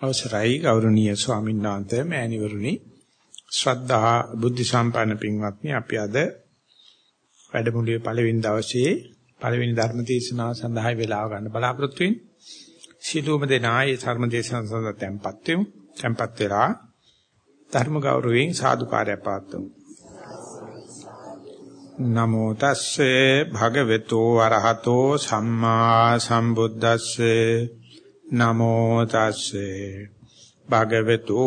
අවසරයි ගෞරවනීය ස්වාමීන් වහන්සේ මෑණිවරුනි ශ්‍රද්ධා බුද්ධ සම්පන්න පින්වත්නි අපි අද වැඩමුළුවේ පළවෙනි දවසේ පළවෙනි ධර්ම දේශනාව සඳහා වේලාව ගන්න බලාපොරොත්තු වෙන්නේ. සිළුම දෙනායේ ධර්ම දේශනාව සඳහා tempත් වෙමු. tempත් වෙලා ධර්ම ගෞරවයෙන් සාදුකාරය පාත්තුමු. නමෝ තස්සේ භගවතු අරහතෝ සම්මා සම්බුද්දස්සේ නමෝ තස්සේ. භගවතු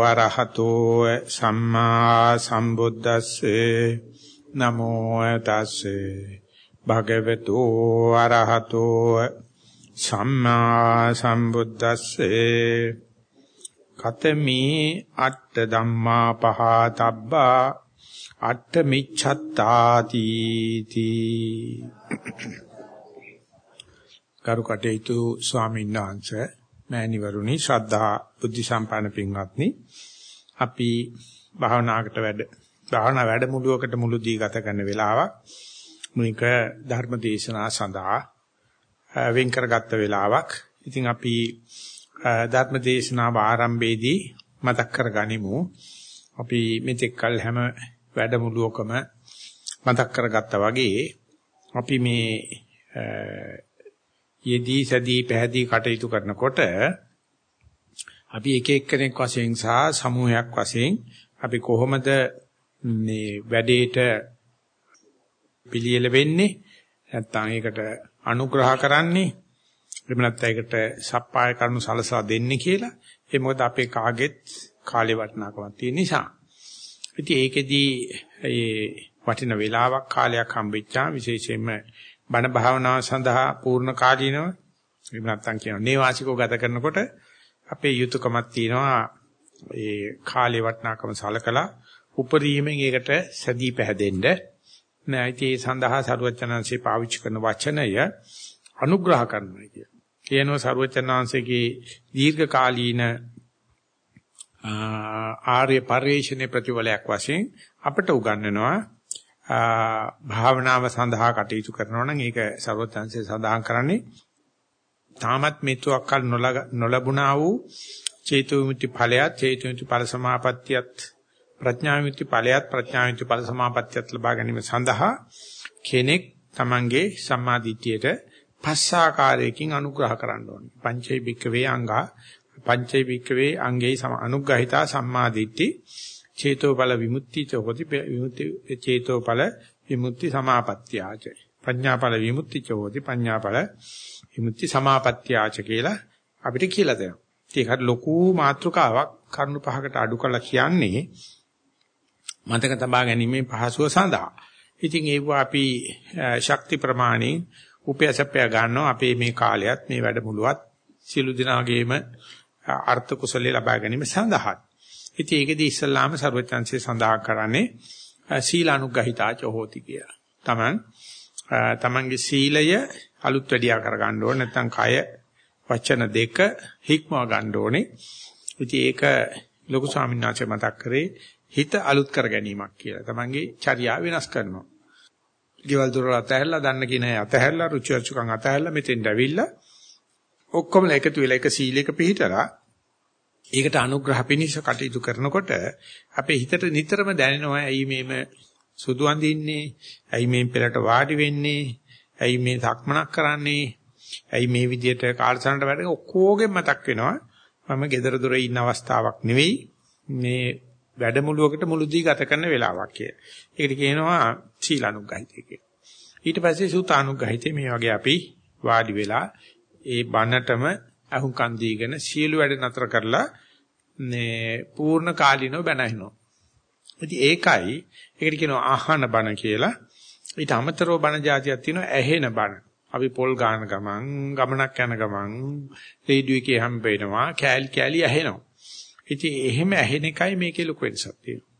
අරහතෝ සම්මා සම්බුද්දස්සේ. නමෝ තස්සේ. භගවතු අරහතෝ සම්මා සම්බුද්දස්සේ. කතමී අට්ඨ ධම්මා පහතබ්බා. අට්ඨ මිච්ඡත්තාති තී. කරු කටයුතු ස්වාමීන් වහන්සේ මෑණිවරුනි ශ්‍රද්ධා බුද්ධ සම්පන්න පින්වත්නි. අපි භාවනාවකට වැඩ භාවනා වැඩමුළුවකට මුළු දී ගත කරන වෙලාවක් මුනික ධර්ම දේශනා සඳහා වෙන් කරගත්ත වෙලාවක්. ඉතින් අපි ධර්ම දේශනාව ආරම්භයේදී මතක් කරගනිමු. අපි මෙතෙක් කල හැම වැඩමුළුවකම මතක් කරගත්තා වගේ අපි මේ යෙදී සදී පැහැදී කටයුතු කරනකොට අපි එක එක්කෙනෙක් වශයෙන් සහ සමූහයක් වශයෙන් අපි කොහොමද මේ වැඩේට පිළියෙල වෙන්නේ? නැත්නම් ඒකට අනුග්‍රහ කරන්නේ? එහෙම නැත්නම් ඒකට සප්පාය කරනු සලසා දෙන්නේ කියලා. ඒ මොකද අපේ කාගෙත් කාලේ වටිනාකමක් තියෙන නිසා. ඉතින් ඒකෙදී ඒ වටින වේලාවක් කාලයක් හම්බෙච්චා විශේෂයෙන්ම බණ භාවනාව සඳහා පූර්ණ කාලීනව එහෙම නැත්නම් කියනවා නේවාසිකව ගත කරනකොට අපේ යුතුයකමක් තියෙනවා ඒ කාලේ වටිනාකම සලකලා උපරිමයෙන් ඒකට සැදී පැහැදෙන්න නැයිටි සඳහා සරුවචනංශේ පාවිච්චි කරන වචනය අනුග්‍රහ කරනවා කිය. කියනවා සරුවචනංශයේ දීර්ඝ කාලීන ආර්ය පරිශ්‍රණේ ප්‍රතිවලයක් වශයෙන් අපට උගන්වනවා භාවනාව සඳහා කටයුතු කරනවා නම් ඒක ਸਰවඥාන්සේ සඳහන් කරන්නේ තාමත් මේතුක්කල් නොලබුණා වූ චේතු විමුක්ති ඵලයත් චේතු විමුක්ති ඵල සමාපත්තියත් ප්‍රඥා විමුක්ති ඵලයත් ප්‍රඥා විමුක්ති ඵල සමාපත්තියත් ලබා ගැනීම සඳහා කෙනෙක් Tamange සම්මාදිට්ඨියට පස්සාකාරයකින් අනුග්‍රහ කරන්න ඕනේ. පංචෛ භික්කවේ අංගා පංචෛ භික්කවේ අංගේ සම අනුග්‍රහිතා සම්මාදිට්ඨි චේතෝඵල විමුක්ති චෝති විමුක්ති චේතෝඵල විමුක්ති සමාපත්තියාච ප්‍රඥාඵල විමුක්ති චෝති ප්‍රඥාඵල විමුක්ති සමාපත්තියාච කියලා අපිට කියලා දෙනවා. ඒකට ලොකු මාත්‍රකාවක් කරුණු පහකට අඩු කරලා කියන්නේ මතක තබා ගැනීමේ පහසුව සඳහා. ඉතින් ඒව අපි ශක්ති ප්‍රමාණේ උපයසප්පය ගන්නවා අපේ මේ කාලයත් මේ වැඩමුළුවත් සියලු දිනාගේම අර්ථ කුසලයේ ලබා ගැනීම සඳහා. ඉතින් ඒකෙදි ඉස්සල්ලාම ਸਰවචන්සේ සඳහන් කරන්නේ සීලානුග්‍රහිතාච හෝති කියලා. Taman තමන්ගේ සීලය අලුත් වැඩියා කරගන්න ඕනේ නැත්නම් කය වචන දෙක හික්මව ගන්න ඕනේ. ඉතින් ඒක ලොකු ස්වාමීන් වහන්සේ මතක් කරේ හිත අලුත් කර ගැනීමක් කියලා. තමන්ගේ චර්යාව වෙනස් කරනවා. ගෙවල් දොර අතහැරලා දන්න කියන අතහැරලා රුචි අරුචිකම් අතහැරලා මෙතෙන්ට ඇවිල්ලා ඔක්කොම එකතු වෙලා එක සීලයක පිළිහිටලා ඒකට අනුග්‍රහ පිණිස කටයුතු කරනකොට අපේ හිතට නිතරම දැනෙනවා ඇයි මේම සුදු අඳින්නේ ඇයි මේ පෙරට වාඩි වෙන්නේ? ඇයි මේ සක්මනක් කරන්නේ? ඇයි මේ විදියට කාලසනට වැඩ ඔක්කොගෙම මතක් වෙනවා. මම gedara dore ඉන්න අවස්ථාවක් නෙවෙයි. මේ වැඩමුළුවකට මුළුදී ගත කරන වෙලාවක් කිය. ඒකට කියනවා සීලානුග්‍රහිතය කියලා. ඊට පස්සේ සූතානුග්‍රහිතය මේ වගේ අපි වාඩි වෙලා ඒ බණටම අහුම්කන් දීගෙන සියලු වැඩ නතර කරලා මේ පූර්ණ කාලිනව බැනහිනවා. ඉතින් ඒකයි ඒකට කියනවා ආහන බණ කියලා. ඊට අමතරව බණ જાතියක් තියෙනවා ඇහෙන බණ. අපි පොල් ගාන ගමන් ගමනක් යන ගමන් රේඩියෝ එකේ හම්බ වෙනවා කෑලි කෑලි ඇහෙනවා. ඉතින් එහෙම ඇහෙන එකයි මේකේ ලොකු වෙනසක් තියෙනවා.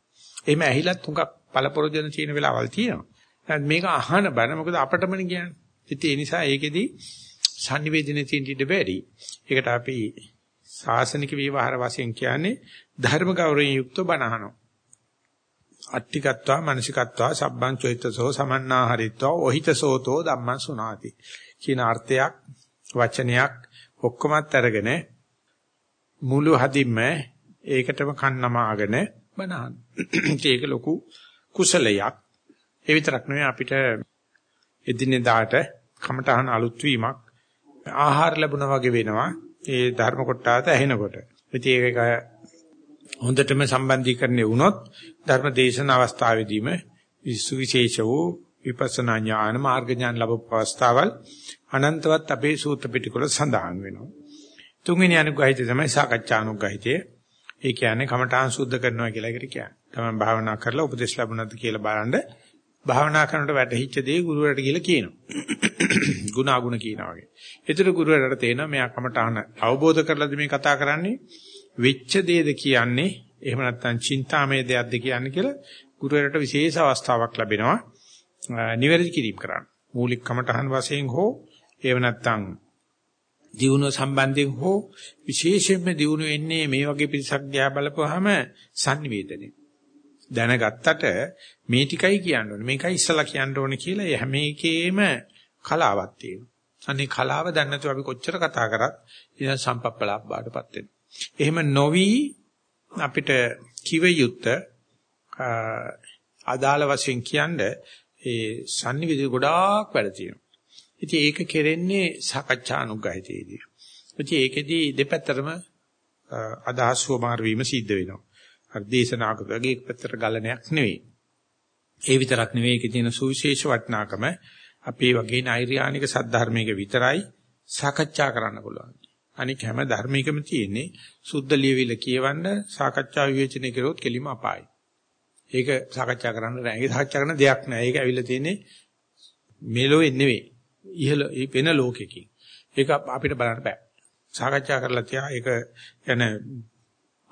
එහෙම ඇහිලත් තුඟක් පළපොරොජන තියෙන වෙලාවල් තියෙනවා. මේක අහන බණ මොකද අපටමනේ කියන්නේ. ඉතින් ඒ නිසා ඒකෙදී sannivedana තියෙන ඉඩ බැරි. ඒකට අපි සාසනික විවහාර වශයෙන් කියන්නේ ධර්ම ගෞරවයෙන් යුක්ත බණහනෝ. අට්ටිකත්වා මානසිකත්වා සබ්බං චෛතසෝ සමන්නාහරිත්වා ඔහිතසෝතෝ ධම්මං සුනාති. කියන අර්ථයක් වචනයක් ඔක්කොමත් අරගෙන මුළු හදින්ම ඒකටම කන්නමාගෙන බනහන්. ඒක ලොකු කුසලයක්. ඒ විතරක් නෙවෙයි අපිට එදිනෙදාට කමටහන අලුත් වීමක් ආහාර ලැබුණා වගේ වෙනවා. ඒ ධර්ම කොටාත ඇහෙනකොට. ඉතින් ඒක හොඳටම සම්බන්ධීකරණය වුණොත් ධර්ම දේශන අවස්ථාවේදීම විශේෂ වූ විපස්සනා ඥාන මාර්ග ඥාන ලැබපු අවස්ථාවල් අනන්තවත් අපේ සූත්‍ර පිටකවල සඳහන් වෙනවා. තුන්වෙනි අනුග්‍රහිතය තමයි සාකච්ඡා අනුග්‍රහිතය. ඒ කියන්නේ කමඨාන් සුද්ධ කරනවා කියලා එකට කියන්නේ. තමයි භාවනා කරලා උපදේශ ලැබුණාද කියලා බලන්න භාවනා කරනකොට වැටහිච්ච දේ ගුරුවරට කියලා කියනවා. ಗುಣ අගුණ කියනවා වගේ. ඒතර ගුරුවරට තේනවා මෙයා කමඨාන අවබෝධ කරලාද මේ කතා කරන්නේ වෙච්ච දේද කියන්නේ එහෙම නැත්නම් චින්තාමය දෙයක්ද කියන්නේ කියලා ගුරුවරට විශේෂ අවස්ථාවක් ලැබෙනවා. නිවැරදි කිරීම කරන්න. මූලික කමඨහන් වශයෙන් හෝ එහෙම නැත්නම් දියුණුව සම්බන්ධයෙන් හෝ විශේෂයෙන්ම දියුණු වෙන්නේ මේ වගේ පිරිසක් දිහා බලපුවාම sannivedane. දැනගත්තට මේ ටිකයි කියන්න ඕනේ. මේකයි ඉස්සලා කියන්න ඕනේ කියලා හැම එකේම කලාවක් තියෙනවා. අනේ කලාව දැන් නැතුව අපි කොච්චර කතා කරත් ඉතින් සම්පප්පලාප බාටපත් වෙනවා. එහෙම නොවි අපිට කිව යුත්ත අදාළ වශයෙන් කියන්නේ ඒ sannivedana ගොඩාක් වැඩ තියෙනවා. ඉතින් ඒක කෙරෙන්නේ සාකච්ඡා අනුග්‍රහිතයේදී. ඉතින් ඒකෙදි දෙපැත්තටම අදහස් වමාර වීම සිද්ධ වෙනවා. අර දේශනාක වගේ එක පැත්තට ගලණයක් නෙවෙයි. ඒ විතරක් නෙවෙයි ඒකේ තියෙන සුවිශේෂ වටිනාකම අපේ වගේ නෛර්යානික සද්ධර්මයක විතරයි සාකච්ඡා කරන්න පුළුවන්. අනික හැම ධර්මයකම තියෙන්නේ සුද්ධ ලියවිල කියවන්න සාකච්ඡා විවේචනය කරොත් කෙලිම අපායි. ඒක සාකච්ඡා කරන්න නෑ. ඒක සාකච්ඡා කරන දෙයක් නෑ. ඒක ඇවිල්ලා තියෙන්නේ මෙලොවේ නෙවෙයි. ඉහළ වෙන ලෝකෙකින්. ඒක අපිට බලන්න බෑ. සාකච්ඡා කරලා තියා ඒක යන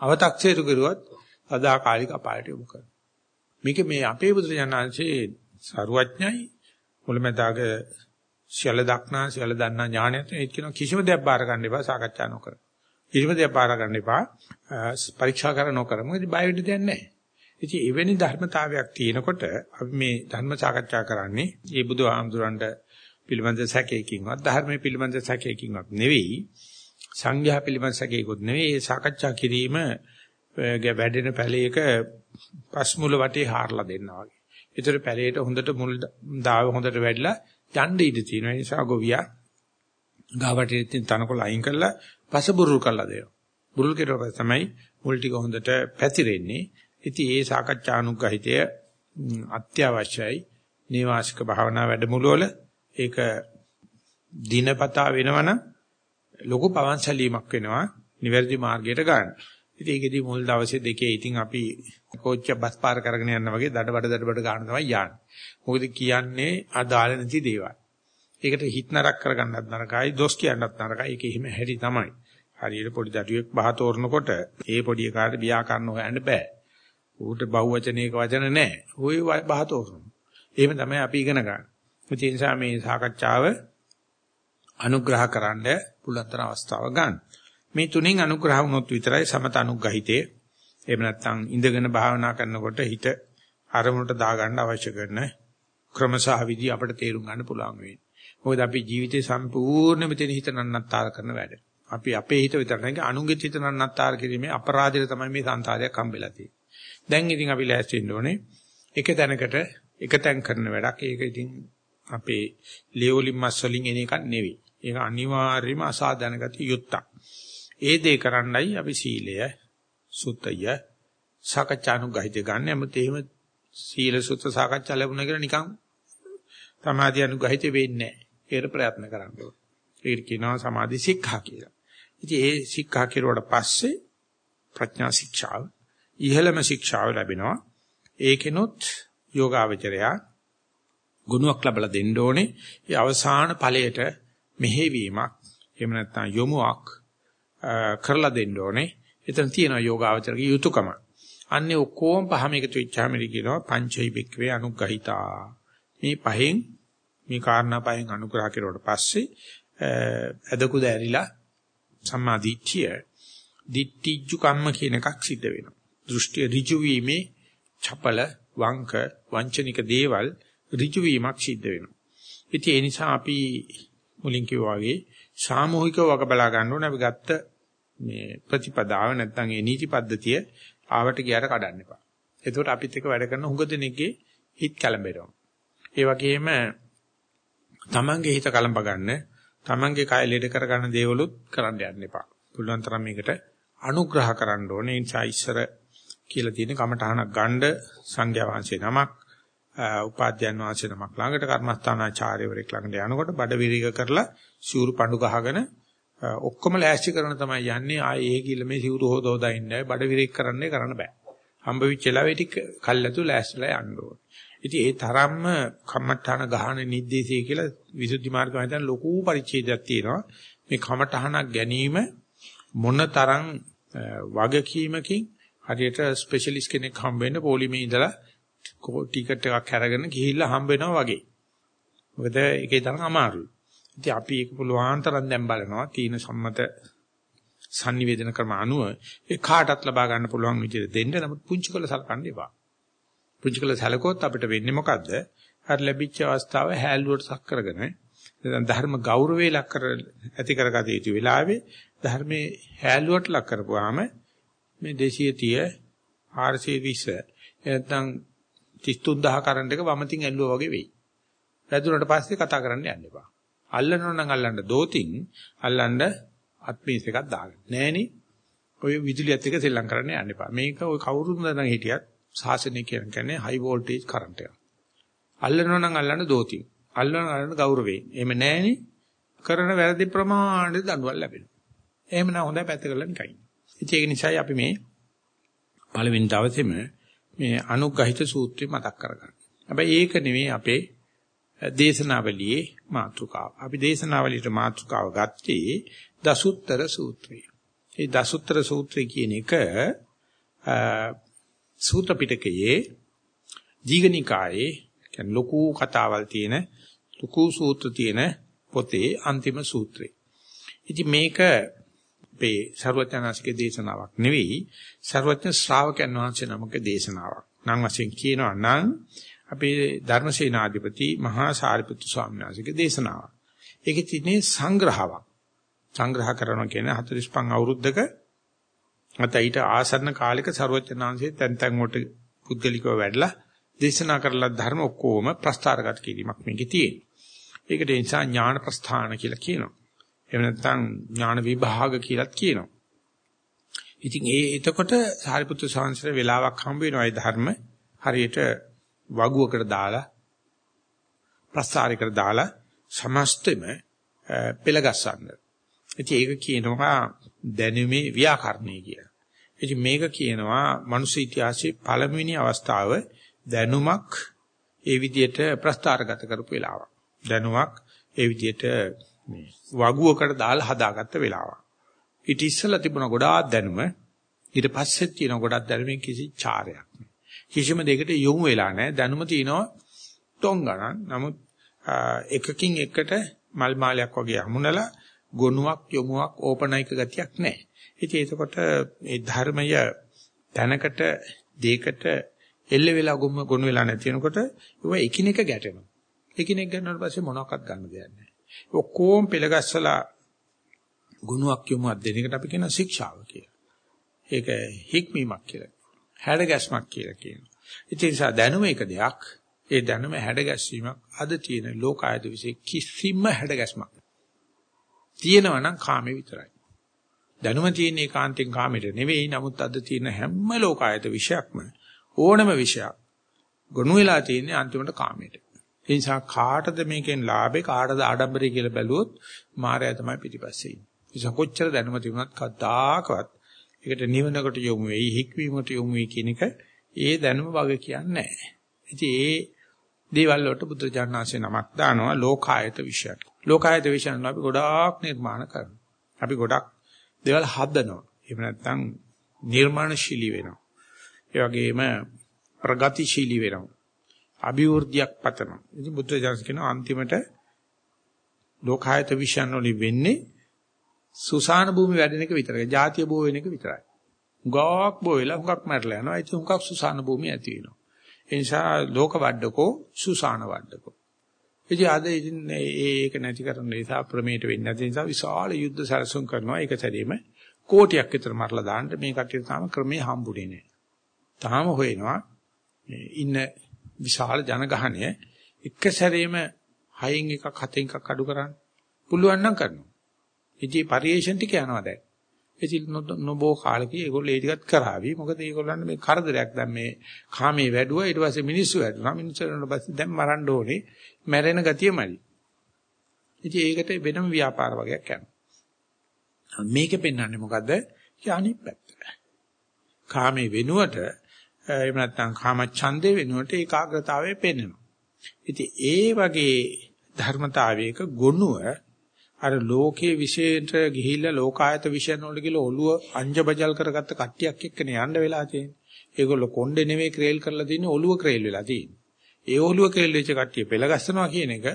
අව탁සේරු කරුවත් සදාකාලික අපායට යොමු කරනවා. මේක මේ අපේ බුදුරජාණන්සේ සරුවඥයි මුලමෙදාග සියල්ල දක්නා සියල්ල දන්නා ඥාණයත් ඒ කියන කිසිම දෙයක් බාර ගන්න එපා සාකච්ඡා නොකර. කිසිම දෙයක් බාර ගන්න එපා පරීක්ෂා කර නොකර. මොකද බය වෙන්න දෙයක් නැහැ. ඉතින් එවැනි ධර්මතාවයක් තියෙනකොට අපි මේ ධර්ම සාකච්ඡා කරන්නේ මේ බුදු ආමඳුරන්ට පිළිබඳ සැකයකින්වත් ධර්මයේ පිළිබඳ සැකයකින්වත් නෙවෙයි සංඝයා පිළිබඳ සැකයකුත් නෙවෙයි ඒ සාකච්ඡා කිරීම වැඩෙන පැලයක පස්මුල වටේ හාරලා දෙන්නා වගේ. ඒතර පැලේට හොඳට මුල් දාව හොඳට වැඩිලා යන්න ඉඩ තියෙනවා. ඒ නිසා ගොවියා ගාවට තනකොළ අයින් කරලා පස බුරුල් කරලා දෙනවා. බුරුල් කෙරුවා තමයි මුල් ටික හොඳට පැතිරෙන්නේ. ඉතින් ඒ සාකච්ඡානුග්‍රහිතය අත්‍යවශ්‍යයි. නේවාසික භාවනා වැඩමුළු වල ඒක දිනපතා වෙනවනම් ලොකු පවන්සලීමක් වෙනවා නිවැරදි මාර්ගයට ගන්න. ඉතින් ඒකෙදි මුල් දවසේ දෙකේ ඉතින් අපි කෝච්ච බස් පාර කරගෙන යනවා වගේ දඩබඩ දඩබඩ ගන්න තමයි යන්නේ. මොකද කියන්නේ අදාළ නැති දේවල්. ඒකට හිත නරක කරගන්නත් නරකයි, දොස් කියන්නත් නරකයි. ඒක එහෙම හැටි තමයි. හරියට පොඩි දඩුවෙක් බහ තෝරනකොට ඒ පොඩි එකාට ව්‍යාකරණ හොයන්න බෑ. ඌට බහුවචනයක වචන නැහැ. ඌයි බහ තෝරනවා. එහෙම තමයි අපි ඉගෙන ගන්න. ඒ නිසා මේ සාකච්ඡාව අනුග්‍රහ කරන්න පුළුවන් තරම් අවස්ථාව ගන්න. මේ තුنين අනුග්‍රහ වුණොත් විතරයි සමත අනුග්‍රහිතේ එහෙම නැත්නම් ඉඳගෙන භාවනා කරනකොට හිත අරමුණට දාගන්න අවශ්‍ය කරන ක්‍රමසහ විදි අපිට තේරුම් ගන්න පුළුවන් වෙන්නේ. මොකද අපි ජීවිතේ සම්පූර්ණ මෙතන හිත නන්නත්තර කරන වැඩ. අපි අපේ හිත විතර නෙවෙයි අනුන්ගේ හිත නන්නත්තර කිරීමේ අපරාධය තමයි මේ සංසාරයක් හම්බෙලා තියෙන්නේ. දැන් ඉතින් අපි ලෑස්ති වෙන්න ඕනේ. එක තැනකට එක තැන් කරන වැඩක්. ඒක ඉතින් අපේ ලියෝලිම් මස් වලින් එන එකක් නෙවෙයි. ඒක අනිවාර්යයෙන්ම අසාධනගත යුත්තක්. ඒ දේ කරන්නයි අපි සීලය, සුත්තය, සාකච්ඡානුගහිත ගන්න. හැමත එහෙම සීල සුත්ත සාකච්ඡා ලැබුණා කියලා නිකන් සමාධි අනුගහිත වෙන්නේ නැහැ. ඒකට ප්‍රයත්න කරන්න ඕනේ. ඒකට කියනවා සමාධි ශික්ෂා කියලා. ඉතින් ඒ ශික්ෂා කෙරුවට පස්සේ ප්‍රඥා ශික්ෂාව ඉහළම ශික්ෂාව ලැබෙනවා. ඒකෙනොත් යෝගාවචරයා ගුණයක් ලැබලා දෙන්න ඕනේ. ඒ අවසාන ඵලයට මෙහෙවීමක් එහෙම නැත්නම් යොමුවක් කරලා දෙන්න ඕනේ. එතන තියෙනවා යෝගාවචරගේ යුතුයකම. අන්නේ ඔක්කොම පහම එකතු වෙච්චාම කියනවා පංචෛ බික්කවේ අනුග්‍රහිතා. මේ පහෙන් මේ කාරණා පහෙන් අනුග්‍රහ කෙරුවට පස්සේ අදකුද ඇරිලා සම්මා දිට්ඨිය දිට්ඨිජ්ජු කම්ම කියන එකක් සිද්ධ වෙනවා. දෘෂ්ටි ඍජු වීමේ චපල වංක වංචනික දේවල් ඍජු වීමක් සිද්ධ වෙනවා. ඉතින් ඒ නිසා අපි මුලින් කිව්වා වගේ සාමූහිකව වග බලා ගන්න ඕනේ අපි ගත්ත මේ ප්‍රතිපදාව නැත්නම් ඒ නීති පද්ධතිය ආවට ගියාට කඩන්න එපා. එතකොට අපිත් එක්ක වැඩ කරන හුඟ දෙනෙක්ගේ හිත කැළඹෙනවා. ඒ වගේම තමන්ගේ හිත කලඹ ගන්න, තමන්ගේ කය ලෙඩ කර ගන්න දේවලුත් කරන්න යන්න එපා. පුළුවන් තරම් මේකට අනුග්‍රහ කරන්න ඕනේ. ඒ නිසා ඉස්සර කියලා තියෙන කමඨහනක් ගන්න සංඝයා වහන්සේ නමක් උපාධ්‍යයන් වහන්සේ නමක් ළඟට කර්මස්ථානාචාර්යවරයෙක් ළඟට යනකොට බඩ විරික කරලා සිවුරු පඳු ගහගෙන ඔක්කොම ලෑස්ති කරන තමයි යන්නේ. ආයේ ඒ කිල මේ සිවුරු හොද හොදා ඉන්නේ. බඩ විරික කරන්නේ කරන්න බෑ. හම්බ වෙච්ච වෙලාවෙ ටික කල්ැතු ලෑස්තිලා යන්න ඕනේ. ඉතින් ඒ තරම්ම කම්මඨාන ගහන නිද්දේශය කියලා විසුද්ධි මාර්ගය හිතන ලොකු පරිච්ඡේදයක් තියෙනවා. මේ කමඨහනක් ගැනීම මොන තරම් වගකීමකින් හරියට ස්පෙෂලිස්ට් කෙනෙක් හම්බ වෙන්න පොලිමේ ඉඳලා ටිකට් එකක් අරගෙන ගිහිල්ලා හම්බ වෙනවා වගේ. මොකද ඒකේ තරම් අමාරුයි. ඉතින් අපි ඒක පුළුවන් තරම් දැන් බලනවා තීන සම්මත sannivedana ක්‍රම අනුව ඒ කාටත් ලබා ගන්න පුළුවන් විදිහට දෙන්න නමුත් පුංචි කළ සලකන්න එපා. පුංචි කළ සැලකුවොත් අපිට වෙන්නේ මොකද්ද? අර ලැබිච්ච අවස්ථාව හැල්ලුවට සක් කරගෙන නැත්නම් ධර්ම ගෞරවේ ලක් කර ඇති කරගත යුතු වෙලාවේ ධර්මයේ හැල්ලුවට ලක් කරපුවාම මේ 230 420 නැත්නම් 33000 කරන්ට් එක වමතින් ඇල්ලුවා වගේ වෙයි. වැදුනට පස්සේ කතා කරන්න යන්න එපා. අල්ලනවා නම් අල්ලන්න දෝතින් අල්ලන්න අත්පීස් එකක් දාගන්න. නෑනේ. ඔය විදුලියත් එක්ක සෙල්ලම් කරන්න යන්න එපා. මේක ඔය කවුරුත් නැතනම් හිටියත් සාසනය කියන්නේ හයි වෝල්ටේජ් කරන්ට් එකක්. අල්ලනවා නම් අල්ලන්න දෝතින්. අල්ලනවා අල්ලන්න ගෞරවයෙන්. එහෙම නෑනේ. කරන වැරදි ප්‍රමාණය දඬුවම් ලැබෙනවා. එහෙම නම් හොඳයි පැත්ත කරලා නිකන්. ඉතින් ඒක නිසායි අපි මේ පළවෙනි දවසේම මේ අනුග්‍රහිත සූත්‍රය මතක් කරගන්න. හැබැයි ඒක නෙවෙයි අපේ දේශනාවලියේ මාතෘකාව. අපි දේශනාවලියට මාතෘකාව ගත්තේ දසුත්තර සූත්‍රය. ඒ දසුත්තර සූත්‍රය කියන එක සූත්‍ර පිටකයේ දීඝනිකායේ කියන්නේ ලොකු කතාවල් තියෙන ලොකු සූත්‍ර තියෙන පොතේ අන්තිම සූත්‍රය. ඉතින් මේක අපේ ਸਰවඥාසිකේ දේශනාවක් නෙවෙයි ਸਰවඥ ශ්‍රාවකයන් වහන්සේ නමක දේශනාවක්. නම් වශයෙන් කියනවා නම් අපේ ධර්මසේනාධිපති මහා සාරිපුත්තු ස්වාමීන් වහන්සේගේ දේශනාවක්. ඒකේ තියෙන්නේ සංග්‍රහයක්. සංග්‍රහ කරනවා කියන්නේ 45 අවුරුද්දක නැත්නම් ඊට ආසන්න කාලයක ਸਰවඥාන්සේ තැන් තැන් වලට පුද්ගලිකව වැඩලා දේශනා කරලා ධර්ම ඔක්කොම ප්‍රස්තාරගත කිරීමක් මේකේ තියෙනවා. ඒකට ඒ නිසා ඥාන ප්‍රස්ථාන කියලා කියනවා. එහෙම නැත්නම් ඥාන විභාග කියලාත් කියනවා. ඉතින් ඒ එතකොට සාරිපුත්‍ර සාංශර වෙලාවක් හම්බ වෙනවා ඒ ධර්ම හරියට වගුවකට දාලා ප්‍රස්තාරයකට දාලා සමස්තෙම පෙළගස්සන්න. ඉතින් ඒක කියනවා දැනුමේ ව්‍යාකරණය කියලා. ඉතින් මේක කියනවා මනුස්ස ඉතිහාසයේ පළමුවෙනි අවස්ථාව දැනුමක් ඒ විදිහට ප්‍රස්තාරගත කරපු වෙලාවක්. දැනුමක් ඒ විදිහට මේ වගුවකට දාලා හදාගත්ත වෙලාවක්. ඊට ඉස්සෙල්ලා තිබුණ ගොඩාක් දැනුම ඊට පස්සෙත් තියෙන ගොඩක් දැනුමින් කිසි චාරයක් නෑ. කිසිම දෙයකට යොමු වෙලා නෑ. දැනුම තියෙනවා ටොං ගණන්. නමුත් එකකින් එකට මල් මාලයක් වගේ අමුණලා ගොනුවක් යොමුවක් ඕපනයික ගතියක් නෑ. ඉතින් ඒකකොට මේ ධර්මය තැනකට දෙයකට එල්ල වෙලා ගොම ගොනු වෙලා නැති වෙනකොට ඒවා එකිනෙක ගැටෙනවා. එකිනෙක ගන්නවට පස්සේ මොනවක්වත් ගන්න දෙයක් නෑ. ඔක්කොම පෙළගස්සලා ගුණයක් යොමුක් දෙන එකට අපි කියන ශික්ෂාව කියලා. ඒක හික්මීමක් කියලා. හැඩගැස්මක් කියලා කියනවා. ඒ නිසා දැනුම එක දෙයක්. ඒ දැනුම හැඩගැස්වීමක් අද තියෙන ලෝකායත විශ්ේ කිසිම හැඩගැස්මක්. තියෙනවා නම් කාමේ විතරයි. දැනුම තියෙන ඒකාන්තෙන් කාමෙට නෙවෙයි. නමුත් අද තියෙන හැම ලෝකායත විශ්යක්ම ඕනම විශ්යක් ගොනු වෙලා තියෙන්නේ අන්තිමට කාමයට. ඒ නිසා කාටද මේකෙන් ලාභේ කාටද ආඩම්බරේ කියලා බැලුවොත් මායя තමයි පිටිපස්සේ ඉන්නේ. නිසා කොච්චර දැනුම තිබුණත් කවදාකවත් ඒකට නිවනකට යොමු වෙයි හික්වීමට යොමු වෙයි කියන එක ඒ දැනුම වගේ කියන්නේ නැහැ. ඉතින් ඒ දේවල් වලට බුදුජානනාංශේ නමක් දානවා ලෝකායත විශ්යක්. ලෝකායත විශ්යන් අපි ගොඩාක් නිර්මාණ කරනවා. අපි ගොඩක් දේවල් හදනවා. එහෙම නැත්නම් නිර්මාණශීලී වෙනවා. ඒ වගේම ප්‍රගතිශීලී වෙනවා. අභිවෘද්ධියක් පතනවා. ඉතින් බුද්ධ ජානක කියන අන්තිමට ලෝකායත විශ්යන් වලින් වෙන්නේ සුසාන භූමි වැඩෙන එක විතරයි. ජාතිය බෝ වෙන එක විතරයි. හුඟක් බෝ වෙලා හුඟක් මැරලා යනවා. ඒ හුඟක් සුසාන භූමිය ඇති වෙනවා. ඒ නිසා ලෝක වඩඩකෝ සුසාන වඩඩකෝ. ඉතින් අද ඉතින් ඒක නැති කරන්න නිසා ප්‍රමේයට වෙන්නේ නැති නිසා විශාල යුද්ධ සැලසුම් කරනවා. ඒක සැදීම කෝටියක් විතර මරලා දාන්න මේ කට්ටියට තාම ක්‍රමේ හම්බුනේ නැහැ. තාම හොයනවා ඉන්න විශාල ජනගහනය එක සැරේම හයෙන් එකක් හතෙන් එකක් අඩු කරන්න පුළුවන් නම් කරනවා. ඉතින් පරිේශන ටික යනවා දැන්. ඉතින් නොබෝ කාලෙකී ඒගොල්ලෝ ඒ ටිකත් කරાવી. මොකද ඒගොල්ලන්ට මේ කරදරයක් දැන් මේ කාමයේ වැඩුවා ඊට පස්සේ මිනිස්සු වැඩුණා. මිනිස්සු වලට පස්සේ දැන් මරන්න ඕනේ. මැරෙන ගතියමයි. ඉතින් ඒකට වෙනම ව්‍යාපාර වගේක් යනවා. මේකෙ පෙන්වන්නේ මොකද්ද? අනිත් පැත්ත. කාමයේ වෙනුවට එහෙම නැත්නම් කාම ඡන්දේ වෙනුවට ඒකාග්‍රතාවය පෙන්වනවා. ඉතින් ඒ වගේ ධර්මතාවයක ගුණුව අර ලෝකයේ විශේෂයට ගිහිල්ලා ලෝකායත විෂයන් වලට ගිහලා ඔළුව අංජබජල් කරගත්ත කට්ටියක් එක්කනේ යන්න වෙලා තියෙන්නේ. ඒගොල්ලෝ කොණ්ඩේ නෙමෙයි ක්‍රේල් කරලා තියෙන්නේ ඔළුව ක්‍රේල් වෙලා තියෙන්නේ. ඒ ඔළුව ක්‍රේල් වෙච්ච කට්ටිය පෙළගස්සනවා කියන එක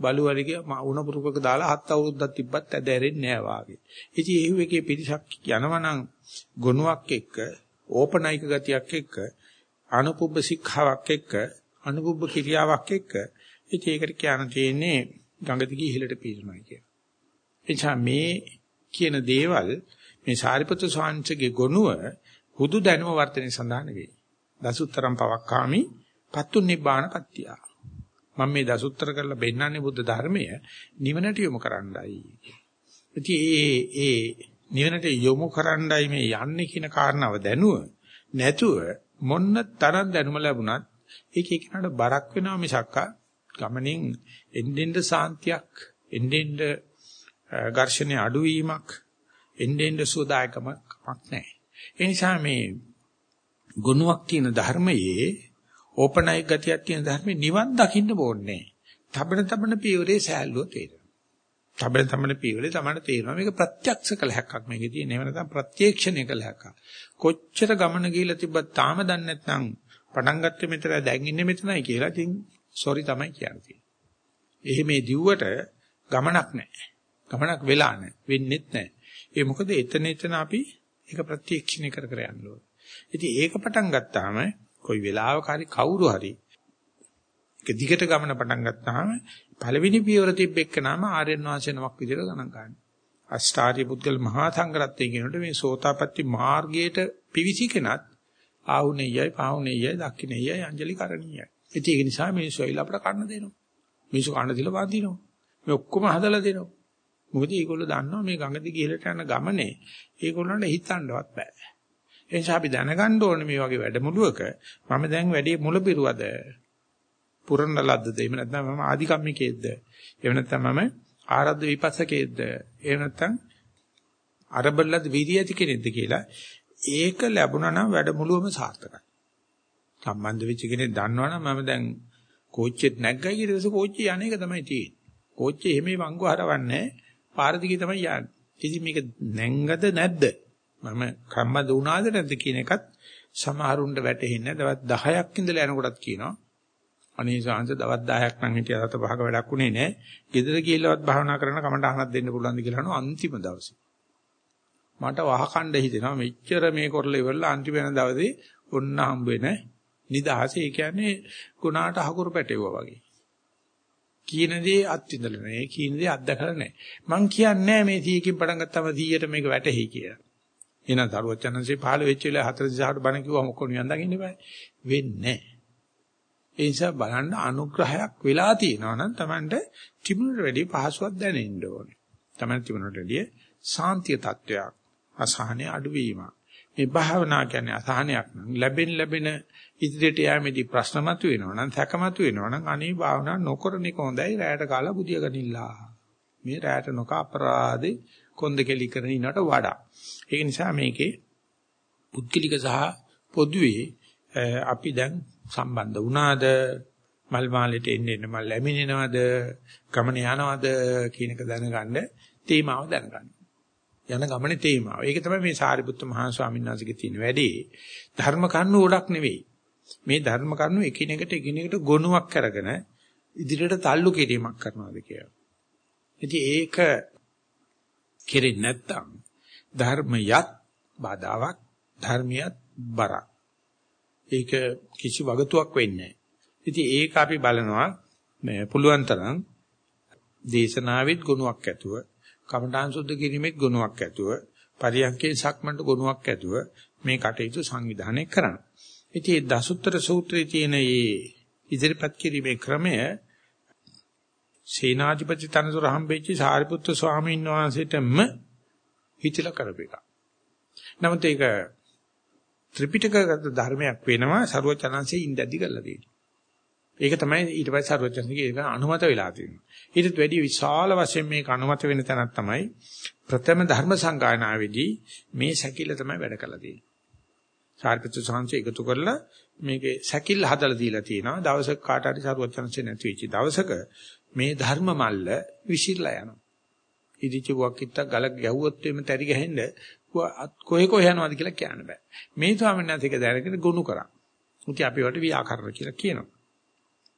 බලුවලිගේ උණ පුරුකක දාලා හත් අවුරුද්දක් තිබ්බත් ඇදැරෙන්නේ නෑ වාගේ. ඉතින් ඒ එකේ පිරිසක් යනවනම් ගුණයක් එක්ක ඕපනයික ගතියක් එක්ක අනුපුබ්බ ශික්ෂාවක් එක්ක අනුපුබ්බ කිරියාවක් එක්ක ඉතින් ඒකට කියන්න තියෙන්නේ ගඟ දිගේ ඉහළට පීරනවා කියන. එනිසා මේ කියන දේවල් මේ සාරිපුත්‍ර ස්වාමීන්ගේ ගොනුව හුදු දැනුම වර්ධනය සඳහා නෙවෙයි. දසුත්තරම් පවක්කාමි පත්තු නිබ්බාන පත්‍තිය. මම මේ දසුත්තර කරලා බෙන්නන්නේ බුද්ධ ධර්මය නිවනට යොමු කරන්නයි. ඉතින් ඒ ඒ නිවනට යොමු කරන්නයි මේ යන්නේ කියන කාරණාව දැනුව නැතුව මොන්න තරම් දැනුම ලැබුණත් ඒක එකිනෙකට බරක් වෙනවා මිසක් ගමනින් එන්නෙන්ද සාන්තියක් එන්නෙන්ද ඝර්ෂණයේ අඩුවීමක් එන්නෙන්ද සුවදායකමක් නැහැ. ඒ නිසා මේ ගුණයක් තියෙන ධර්මයේ ඕපනයික් ගතියක් තියෙන ධර්මයේ නිවන් දකින්න ඕනේ. තබන තබන පියවරේ සෑල්ලුව තේරෙනවා. තබන තබන පියවරේ තමයි තේරෙනවා මේක ප්‍රත්‍යක්ෂ කලහක්ක් මේකේ තියෙන. එහෙම නැත්නම් ප්‍රත්‍යක්ෂණය කලහක්ක්. කොච්චර ගමන ගිහිලා තිබ්බත් තාම දන්නේ නැත්නම් පටන් ගත්තේ මෙතන දැන් ඉන්නේ මෙතනයි කියලා ඉතින් සෝරි තමයි කියන්නේ. එහෙම මේ දිව්වට ගමනක් නැහැ. ගමනක් වෙලා නැහැ. වෙන්නෙත් නැහැ. ඒ මොකද එතන එතන අපි ඒක ප්‍රත්‍යක්ෂණය කර කර යන්න ඕනේ. ඉතින් ඒක පටන් ගත්තාම කොයි වෙලාවක හරි කවුරු හරි ඒක දිගට ගමන පටන් ගත්තාම පළවෙනි පියවර තිබ්බෙක්කනම ආර්යයන් වහන්සේ නමක් විදිහට ගණන් ගන්නවා. අෂ්ටාර්ය පුද්ගල මහා සංඝරත්නය කියනකොට මේ සෝතාපට්ටි මාර්ගයට පිවිසි කෙනත් ආහුනේයයි පාහුනේයයි දක්ඛිනේයයි අංජලි කරණීයයි. ඉතින් ඒක නිසා මිනිස්සු ඇවිල්ලා අපට කන්න දෙනවා. මිනිස්සු කන්න දීලා වඳිනවා. මේ ඔක්කොම හදලා දෙනවා. මොකද ඒගොල්ලෝ දන්නවා මේ ගඟ දිගේ ඉහළට යන ගමනේ ඒගොල්ලන්ට හිතන්නවත් බෑ. ඒ නිසා අපි දැනගන්න ඕනේ මේ වගේ වැඩමුළුවක මම දැන් වැඩේ මුල පිරුවද පුරණ ලද්දද? එහෙම නැත්නම් මම ආධිකම්මිකේද්ද එහෙම නැත්නම් මම ආරද්ධ විපස්සකේද්ද එහෙම නැත්නම් අරබල්ලද විරියති කෙනෙක්ද කියලා ඒක ලැබුණා නම් වැඩමුළුවම සාර්ථකයි. සම්බන්ධ වෙච්ච කෙනෙක් දන්නවනම් මම දැන් කෝච්චියෙත් නැග්ගයි ඊට පස්සේ කෝච්චිය යන එක තමයි තියෙන්නේ. කෝච්චිය එහෙම වංගු හරවන්නේ පාර දිගේ තමයි යන්නේ ඉතින් මේක නැංගද නැද්ද මම කම්මද වුණාද නැද්ද කියන එකත් සමහරුන්ට වැටහෙන්නේ දවස් 10ක් ඉඳලා යනකොටත් කියනවා අනේ සාංශ දවස් 10ක් නම් හිටිය සත පහක වැඩක් උනේ නැහැ. ගෙදර ගිහිල්ලවත් භාවනා කරන කමට අහනක් දෙන්න පුළුවන්ද කියලා අහනවා අන්තිම දවසේ. මට වහකණ්ඩ හිතෙනවා මෙච්චර මේ කරලා ඉවරලා අන්තිම වෙන දවසේ ඔන්න හම්බ වෙන නිදහස ඒ කියන්නේ ගුණාට හකුරු පැටවුවා වගේ. කියන දේ අත්විඳලා නැහැ. කියන දේ අත්දකලා නැහැ. මං කියන්නේ මේ 100කින් පටන් ගත්තම 100ට මේක වැටහෙයි කියලා. එහෙනම් දරුවචනන්සේ පහළ වෙච්ච වෙලාව හතර දිසාවට බණ කිව්වම කොහොම නිවන් දකින්න බෑ. වෙන්නේ නැහැ. ඒ නිසා බලන්න අනුග්‍රහයක් වෙලා තියෙනවා නම් Tamanට තිබුණට වැඩිය පහසුවක් දැනෙන්න ඕනේ. Taman තිබුණට වැඩිය සාන්තිය තත්වයක් අසහනේ අඩුවීමක්. මේ භාවනා කියන්නේ අසහනයක් නම් ලැබෙන ලැබෙන ඉදිරියට යෑමේදී ප්‍රශ්න මතුවෙනවා නම් සැක මතුවෙනවා නම් අනේ භාවනා නොකරන එක හොඳයි රැයට කාලා බුදිය ගනින්නලා. මේ රැයට නොක අපරාධේ කොන්ද කෙලි කරන ඉන්නට වඩා. ඒක නිසා මේකේ පුද්ගලික සහ පොදුවේ අපි දැන් සම්බන්ධ වුණාද මල් මාලෙට එන්න එන්න මල් ලැබෙනවද ගමන යනවද කියන එක දැනගන්න තේමාව දැනගන්න. යන ගමනේ තේමාව. ඒක තමයි මේ සාරිපුත්ත මහා ස්වාමීන් වහන්සේගේ තියෙන වැඩේ. ධර්ම කන්නු ගොඩක් නෙවෙයි. මේ ධර්ම කන්නු එකිනෙකට එකිනෙකට ගොනුවක් කරගෙන ඉදිරියට තල්ලු කිරීමක් කරනවාද කියලා. ඉතින් ඒක කෙරෙන්නේ නැත්තම් ධර්මයත් බාධාවක් ධර්මියත් බරක්. ඒක කිසි වගතුවක් වෙන්නේ නැහැ. ඉතින් ඒක අපි බලනවා මේ පුළුවන් තරම් දේශනාවෙත් ගුණයක් ඇතුව, කමඨාන් සුද්ධ කිරීමෙත් ගුණයක් ඇතුව, පරියන්කේ සක්මන්ට ගුණයක් ඇතුව මේ කටයුතු සංවිධානය කරන්න. ඉතින් මේ දසුත්තර සූත්‍රයේ තියෙන මේ ඉදිරිපත් කිරීමේ ක්‍රමය සේනාධිපති තනතුර හම්බෙච්ච සාරිපුත්‍ර ස්වාමීන් වහන්සේටම හිතිලා කරපේක. නමුත් ඒක ත්‍රිපිටකගත ධර්මයක් වෙනවා ਸਰවචනන්සේ ඉඳදී කරලා තියෙන්නේ. ඒක තමයි ඊට පස්සේ ਸਰවචනන්සේ ඒක අනුමත වෙලා තියෙන්නේ. ඊටත් වැඩි විශාල වශයෙන් මේක අනුමත වෙන තැනක් තමයි ප්‍රථම ධර්ම සංගායනාවේදී මේ සැකිල්ල තමයි වැඩ කළ තියෙන්නේ. සාරිපුත්‍ර ස්වාමීන් එකතු කරලා මේකේ සැකිල්ල හදලා දීලා තියෙනවා. දවසක කාට හරි ਸਰවචනංශේ නැති වෙච්ච දවසක මේ ධර්ම මල්ල විසිරලා යනවා. ඉදිච්ච වක්කිට ගලක් ගැහුවොත් එimhe තරි ගහෙන්න කොහේ කොහේ යනවද කියලා කියන්න බෑ. මේ ස්වාමීන් වහන්සේ ඒක දැනගෙන ගොනු කරා. ඉතින් අපි වට ව්‍යාකරණ කියලා කියනවා.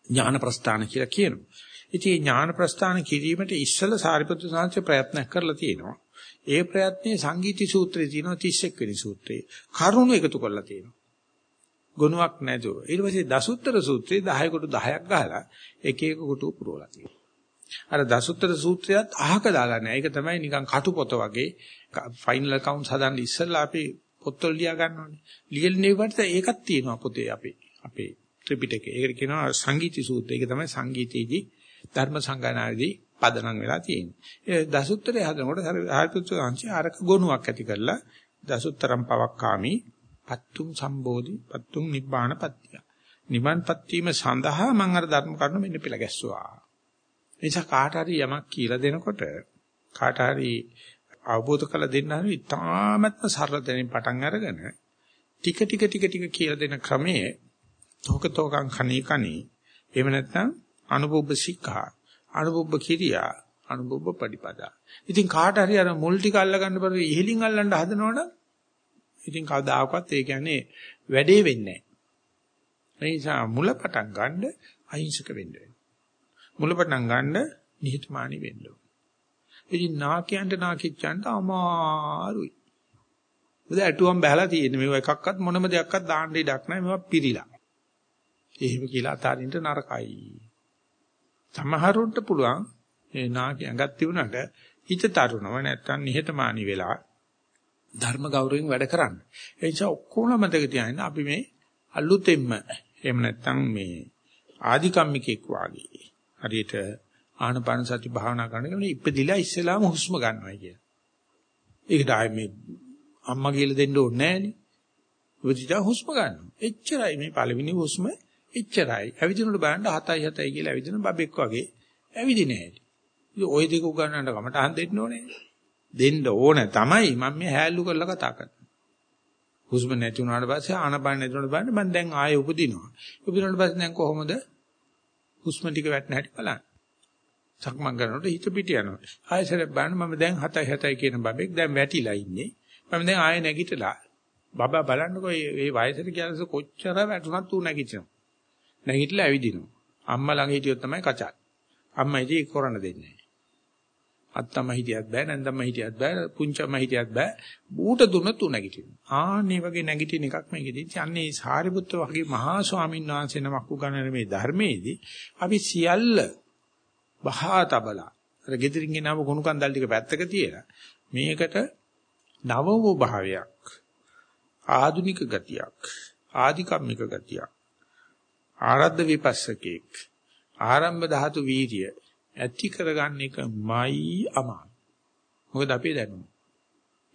ඥාන ප්‍රස්ථාන කියලා කියනවා. ඉතින් ඥාන ප්‍රස්ථාන කිරීමට ඉස්සල සාරිපුත්‍ර සාංශය ප්‍රයත්න කරලා තියෙනවා. ඒ ප්‍රයත්නයේ සංගීති සූත්‍රයේ තියෙනවා 31 වෙනි සූත්‍රයේ. කරුණු එකතු කරලා තියෙනවා. ගුණයක් නැතුව. ඊට පස්සේ දසුත්තර සූත්‍රයේ 10 කොට 10ක් ගහලා එක එක කොට පුරවලා තියෙනවා. අර දසුත්තර සූත්‍රයත් අහක දාලා නැහැ. ඒක තමයි නිකන් කටුපොත වගේ ෆයිනල් accounts හදන්න ඉස්සෙල්ලා අපි පොත්වල ලියා ගන්නවානේ. ලියන්නේ වට ඒකක් තියෙනවා පොතේ අපේ අපේ ත්‍රිපිටකේ. ඒකට කියනවා සංගීති සූත්‍රය. ඒක තමයි සංගීතයේදී ධර්ම සංගායනාවේදී පදනම් වෙලා තියෙන්නේ. ඒ දසුත්තරය හදනකොට හරිපුත්‍ර අංශය අරක ගොනුවක් ඇති කරලා දසුත්තරම් පවක්කාමි පත්තුම් සම්බෝධි පත්තුම් නිබ්බාන පත්තිය. නිවන් පත්වීම සඳහා මම අර ධර්ම කරුණු මෙන්න පිළ ගැස්සුවා. නිසා කාට හරි යමක් කියලා දෙනකොට කාට හරි අවබෝධ කළ දෙන්න හරි ඉතාමත්ම සරල දෙනින් පටන් අරගෙන ටික ටික ටික ටික කියලා දෙන ක්‍රමයේ තෝකතෝකං කණී කණී එහෙම නැත්නම් අනුභව සික්ඛා අනුභව කිරියා අනුභව පටිපදා ඉතින් කාට හරි අර මුල් ටික අල්ල ගන්න බර ඉහලින් අල්ලන්න හදනවනම් ඉතින් කවදාකවත් ඒ කියන්නේ වැඩේ වෙන්නේ නැහැ ඒ නිසා මුල පටන් ගන්න අහිංසක වෙන්න මුල පටන් ගන්න නිහතමානී වෙන්න ඕන ඉතින් නාකියන්ට නාකිච්චන්ට අමාරුයි. මොකද ඇටුවම් බහලා තියෙන්නේ මේව එකක්වත් මොනම දෙයක්වත් දාන්න ඉඩක් නැහැ මේවා පිරීලා. එහෙම කියලා අතාරින්න නරකයි. සමහරුන්ට පුළුවන් ඒ නාකි ඇඟක් තිබුණාට හිත තරුණව නැත්තම් නිහතමානී වෙලා ධර්ම ගෞරවයෙන් වැඩ කරන්න. ඒ නිසා ඔක්කොම මතක තියාගන්න අපි මේ අලුතෙන්ම එහෙම නැත්තම් මේ ආධිකම්මිකෙක් වාගේ හරියට ආනපාන සති භාවනා කරනකොට ඉපදිලා ඉස්සෙල්ලාම හුස්ම ගන්නවා කිය. ඒකට ආයේ මේ අම්මා කියලා දෙන්න ඕනේ නෑනේ. උපදිතා හුස්ම ගන්නවා. එච්චරයි මේ පළවෙනි හුස්ම එච්චරයි. ඇවිදිනකොට බලන්න 7යි 7යි කියලා ඇවිදින බබෙක් වගේ ඇවිදින්නේ නැහැ. ඉතින් ওই දෙක උගන්නන්න කමට අහන් දෙන්න ඕනේ. දෙන්න ඕනේ තමයි මම මේ හැල්ලු කරලා කතා කරන්නේ. හුස්ම නැති වුණාට පස්සේ ආනපාන නැති වුණාට බලන්න මම දැන් ආයෙ උපදිනවා. උපදිනාට පස්සේ දැන් කොහොමද හුස්ම ටික වැටෙන හැටි බලන්න. සක්මන් කරනකොට හිත පිට යනවා. ආයෙසරක් බලන්න මම දැන් 7යි 7යි කියන බබෙක් දැන් වැටිලා ඉන්නේ. මම දැන් ආයෙ නැගිටලා බබා බලන්නකෝ මේ වයසට කියනස කොච්චර වැටුණත් ඌ නැගිටිනවා. නැගිටලා ඇවිදිනවා. අම්මා ළඟ හිටියොත් තමයි කචල්. අම්මා ඉතින් ඒක කරන්න දෙන්නේ නැහැ. අත්තම්ම හිටියත් බෑ නැන්දම්ම හිටියත් බෑ පුංචම්ම හිටියත් බෑ ඌට දුන්නත් ඌ නැගිටිනවා. ආන්නේ වගේ නැගිටින එකක් මේකෙදී. යන්නේ සාරිපුත්‍ර වගේ මහා ස්වාමීන් වහන්සේ නමක් උගන්වන මේ ධර්මයේදී අපි සියල්ල බහා තබලා අර gedirin ගෙනාව ගුණ කන්දල් ටික පැත්තක තියලා මේකට නවම භාවයක් ආධුනික ගතියක් ආධිකම්මික ගතියක් ආරද්ධ විපස්සකෙක් ආරම්භ ධාතු වීර්ය ඇති කරගන්න එකමයි අමාරු. මොකද අපි දැනුම.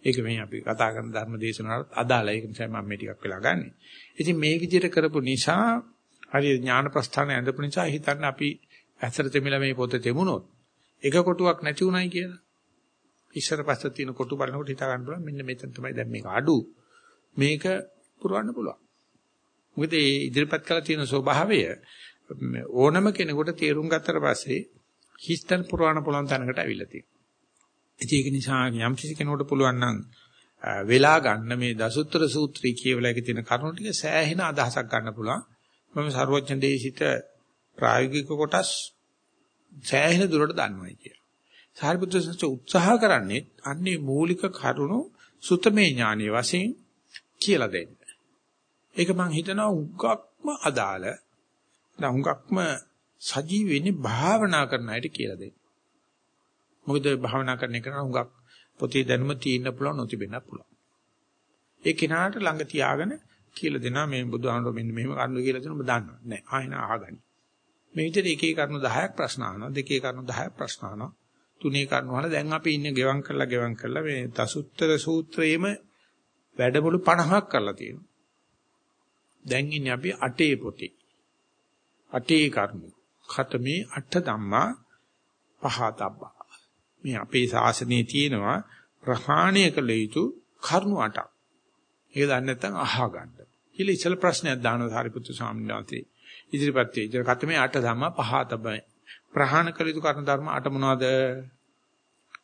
ඒක මේ අපි කතා කරන ධර්ම දේශනාවට අදාළයි. ඒක නිසා මම මේ ටිකක් වෙලා ගන්නෙ. ඉතින් මේ විදිහට කරපු නිසා හරි ඥාන ප්‍රස්ථාන ඇඳපු නිසා හිතන්න අපි ඇසර තෙමිලා මේ පොත තෙමුණොත් එක කොටුවක් නැති උනායි කියලා. ඉස්සර පස්ස තියෙන කොටු බලනකොට හිතා ගන්න පුළුවන් මෙන්න මෙතන තමයි දැන් මේක අඩු. මේක පුරවන්න පුළුවන්. මොකද මේ ඉදිරිපත් කරලා තියෙන ස්වභාවය ඕනම කෙනෙකුට තේරුම් ගත්තට පස්සේ හිස්තන් පුරවන්න පුළුවන් තැනකට අවිල්ලා තියෙනවා. ඒක නිසා යම් කිසි කෙනෙකුට පුළුවන් නම් වෙලා ගන්න මේ දසුත්‍ර සූත්‍රය කියවලා එක තියෙන කරුණු ටික සෑහෙන අදහසක් ගන්න පුළුවන්. මම ਸਰවඥ දේශිත ප්‍රායෝගික කොටස් සෑහෙන දුරට දන්නවයි කියලා. සාරිපුත්‍ර සංඝ උත්සාහ කරන්නේ අන්නේ මූලික කරුණු සුතමේ ඥානයේ වශයෙන් කියලා දෙන්න. ඒක මම හිතනවා උගක්ම අදාළ දැන් උගක්ම සජීව වෙන්නේ භාවනා කරන අයට කියලා දෙන්න. මොකද භාවනා කරන එක නම් උගක් පොතේ දැනුම තියෙන්න පුළුවන් නොතිබෙන්න පුළුවන්. ඒ කෙනාට ළඟ තියාගෙන කියලා දෙනවා මේ බුදුහාමුදුරුවෝ මෙන්න මෙහෙම කරුණු කියලා දෙනවා ඔබ දන්නවා. නෑ ආයෙන අහගනි. මේ විදිහට එකේ කරුණු 10ක් ප්‍රශ්න අහනවා දෙකේ කරුණු 10ක් ප්‍රශ්න අහනවා තුනේ කරුණු අහලා දැන් අපි ඉන්නේ ගෙවම් කරලා ගෙවම් කරලා මේ දසුත්තර සූත්‍රයේම වැඩමුළු 50ක් කරලා තියෙනවා. දැන් ඉන්නේ අපි අටේ පොතේ. අටේ කරුණු. ඛතමේ අට ධම්මා පහතබ්බා. මේ අපේ ශාසනයේ තියෙනවා ප්‍රහාණය කළ යුතු කරුණු අටක්. ඒක දන්නේ නැත්නම් අහගන්න. කියලා ඉස්සල ප්‍රශ්නයක් දානවා සාරිපුත්තු ස්වාමීන් වහන්සේ. ඉදිරිපත් වෙයි. ඉතින් ඛතමේ අට ධම්මා පහතබ්බා. ප්‍රහාණ කළ යුතු කරුණු ධර්ම අට මොනවද?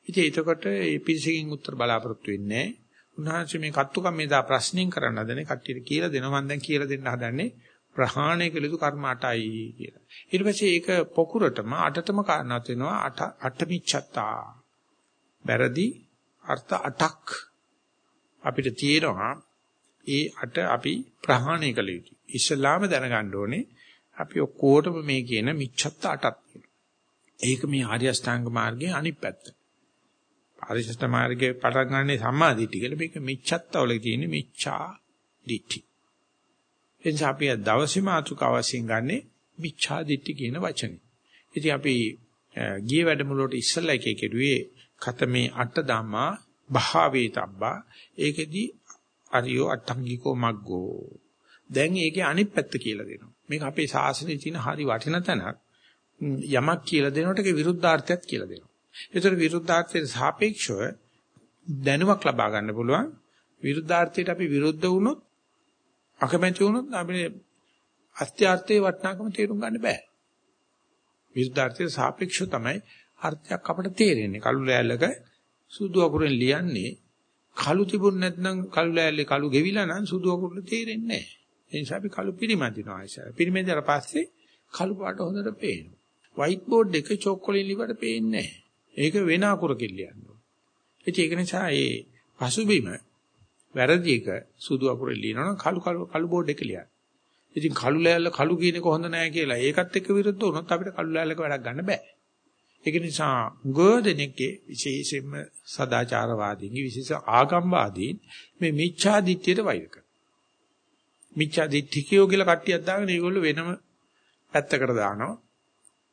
ඉතින් එතකොට මේ පිළිසකින් උත්තර බලාපොරොත්තු වෙන්නේ නැහැ. උන්වහන්සේ මේ කත්තුකම් මේ දා ප්‍රශ්නින් කරන්න හදනේ කට්ටියට කියලා දෙනවා මම දැන් කියලා දෙන්න හදන්නේ ප්‍රහාණය කළ යුතු කර්ම 8යි කියලා. ඊට පස්සේ ඒක පොකුරටම අටතම කාරණාත් වෙනවා අට අටමිච්ඡතා. බැරදි අර්ථ 8ක් අපිට තියෙනවා. ඒ අට අපි ප්‍රහාණය කළ යුතුයි. ඉස්ලාම දැනගන්න ඕනේ අපි ඔක්කොටම මේ කියන මිච්ඡත්ත 8ක් ඒක මේ ආර්ය අෂ්ටාංග මාර්ගයේ අනිත් පැත්ත. ආරියෂ්ඨ මාර්ගයේ පටන් ගන්නේ සම්මා දිට්ඨිය කියලා මේක මිච්ඡත්තවල තියෙන්නේ මිච්ඡා දිට්ඨි. එනිසා අපි දවසේ මාතුකාව වශයෙන් ගන්නෙ මිච්ඡා දිට්ඨි කියන වචනේ. ඉතින් අපි ගිය වැඩමුළුවට ඉස්සල්ලා එකේ කෙරුවේ කතමේ අට ධම්මා භාවේතබ්බා ඒකෙදි අරියෝ අට්ඨංගිකෝ මග්ගෝ. දැන් ඒකේ අනිත් පැත්ත කියලා දෙනවා. මේක අපේ ශාසනයේ තියෙන හරි වටින තැනක්. යමක් කියලා දෙනකොට ඒක විරුද්ධාර්ථයක් කියලා දෙනවා. ඒතර විරුද්ධාර්ථයට සාපේක්ෂව දැනුමක් ලබා ගන්න පුළුවන්. විරුද්ධාර්ථයට අපි විරුද්ධ වුණොත් අකමැති වුණොත් අපිට අත්‍යාර්ථයේ වටිනාකම තේරුම් ගන්න බෑ. විරුද්ධාර්ථයට සාපේක්ෂව තමයි අර්ථයක් අපට තේරෙන්නේ. කළු ලෑල්ලක සුදු අකුරෙන් ලියන්නේ කළු තිබුණ නැත්නම් කළු ලෑල්ලේ කළු ගෙවිලා නම් සුදු අකුරට තේරෙන්නේ නැහැ. ඒ නිසා අපි කළු පිරිමැදිනවා ආයෙසර. පිරිමැදලා පස්සේ කළු පාට හොඳට පේනවා. වයිට් බෝඩ් එක චොක් වලින් ලිවට පේන්නේ නැහැ. ඒක වෙන අකුරකින් ලියන්න ඕන. ඒක නිසා ඒ පසුබිම වැරදි එක සුදු අකුරෙන් ලියනවනම් කළු කළු කළු බෝඩ් එක ලියන්න. ඉතින් කළු ලෑල්ල කළු කියන එක හොඳ නැහැ කියලා ඒකත් එක්ක විරුද්ධ වුණොත් අපිට කළු ලෑල්ලක වැඩක් ගන්න බෑ. ඒක නිසා ගෝධනෙකේ විශේෂයෙන්ම සදාචාරවාදීන්ගේ විශේෂ ආගම්වාදීන් මේ මිච්ඡා දිට්ඨියට වෛර කරනවා. මිච්ඡා දිට්ඨිකයෝ කියලා කට්ටියක් දාගෙන ඒගොල්ලෝ වෙනම පැත්තකට දානවා.